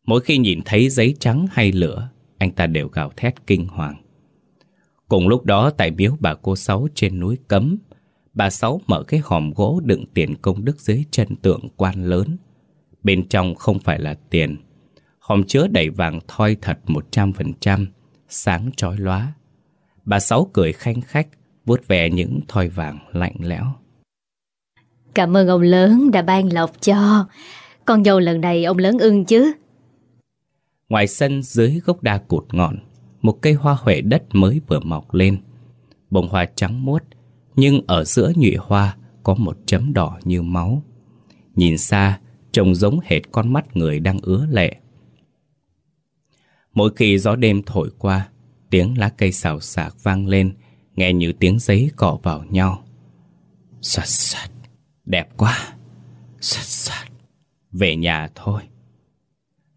Mỗi khi nhìn thấy giấy trắng hay lửa, anh ta đều gào thét kinh hoàng. Cùng lúc đó tại miếu bà cô Sáu trên núi Cấm, bà Sáu mở cái hòm gỗ đựng tiền công đức dưới chân tượng quan lớn. Bên trong không phải là tiền, hòm chứa đầy vàng thoi thật 100%, sáng chói lóa. Bà Sáu cười khanh khách, vuốt ve những thoi vàng lạnh lẽo. Cảm ơn ông lớn đã ban lộc cho. Con dâu lần này ông lớn ưng chứ. Ngoài sân dưới gốc đa cụt ngọn, Một cây hoa huệ đất mới vừa mọc lên. Bông hoa trắng muốt, Nhưng ở giữa nhụy hoa Có một chấm đỏ như máu. Nhìn xa, Trông giống hệt con mắt người đang ứa lệ. Mỗi khi gió đêm thổi qua, Tiếng lá cây xào xạc vang lên, Nghe như tiếng giấy cọ vào nhau. Sạt sạt Đẹp quá. Sạt sạt Về nhà thôi.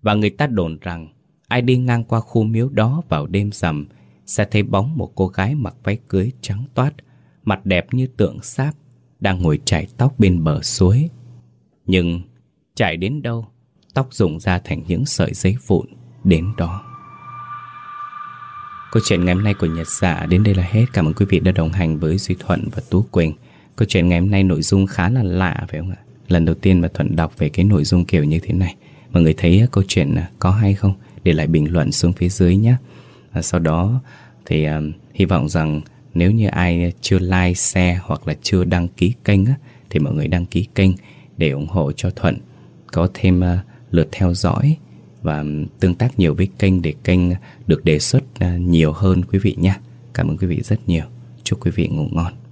Và người ta đồn rằng, Ai đi ngang qua khu miếu đó vào đêm rằm, Sẽ thấy bóng một cô gái mặc váy cưới trắng toát, Mặt đẹp như tượng sáp, Đang ngồi chải tóc bên bờ suối. Nhưng chải đến đâu, Tóc rụng ra thành những sợi giấy vụn Đến đó. Câu chuyện ngày hôm nay của Nhật Dạ đến đây là hết. Cảm ơn quý vị đã đồng hành với Duy Thuận và Tú Quỳnh. Câu chuyện ngày hôm nay nội dung khá là lạ phải không ạ? Lần đầu tiên mà Thuận đọc về cái nội dung kiểu như thế này. Mọi người thấy à, câu chuyện à, có hay không? Để lại bình luận xuống phía dưới nhé. À, sau đó thì um, hy vọng rằng nếu như ai chưa like, share hoặc là chưa đăng ký kênh á, thì mọi người đăng ký kênh để ủng hộ cho Thuận có thêm uh, lượt theo dõi và tương tác nhiều với kênh để kênh được đề xuất uh, nhiều hơn quý vị nha. Cảm ơn quý vị rất nhiều. Chúc quý vị ngủ ngon.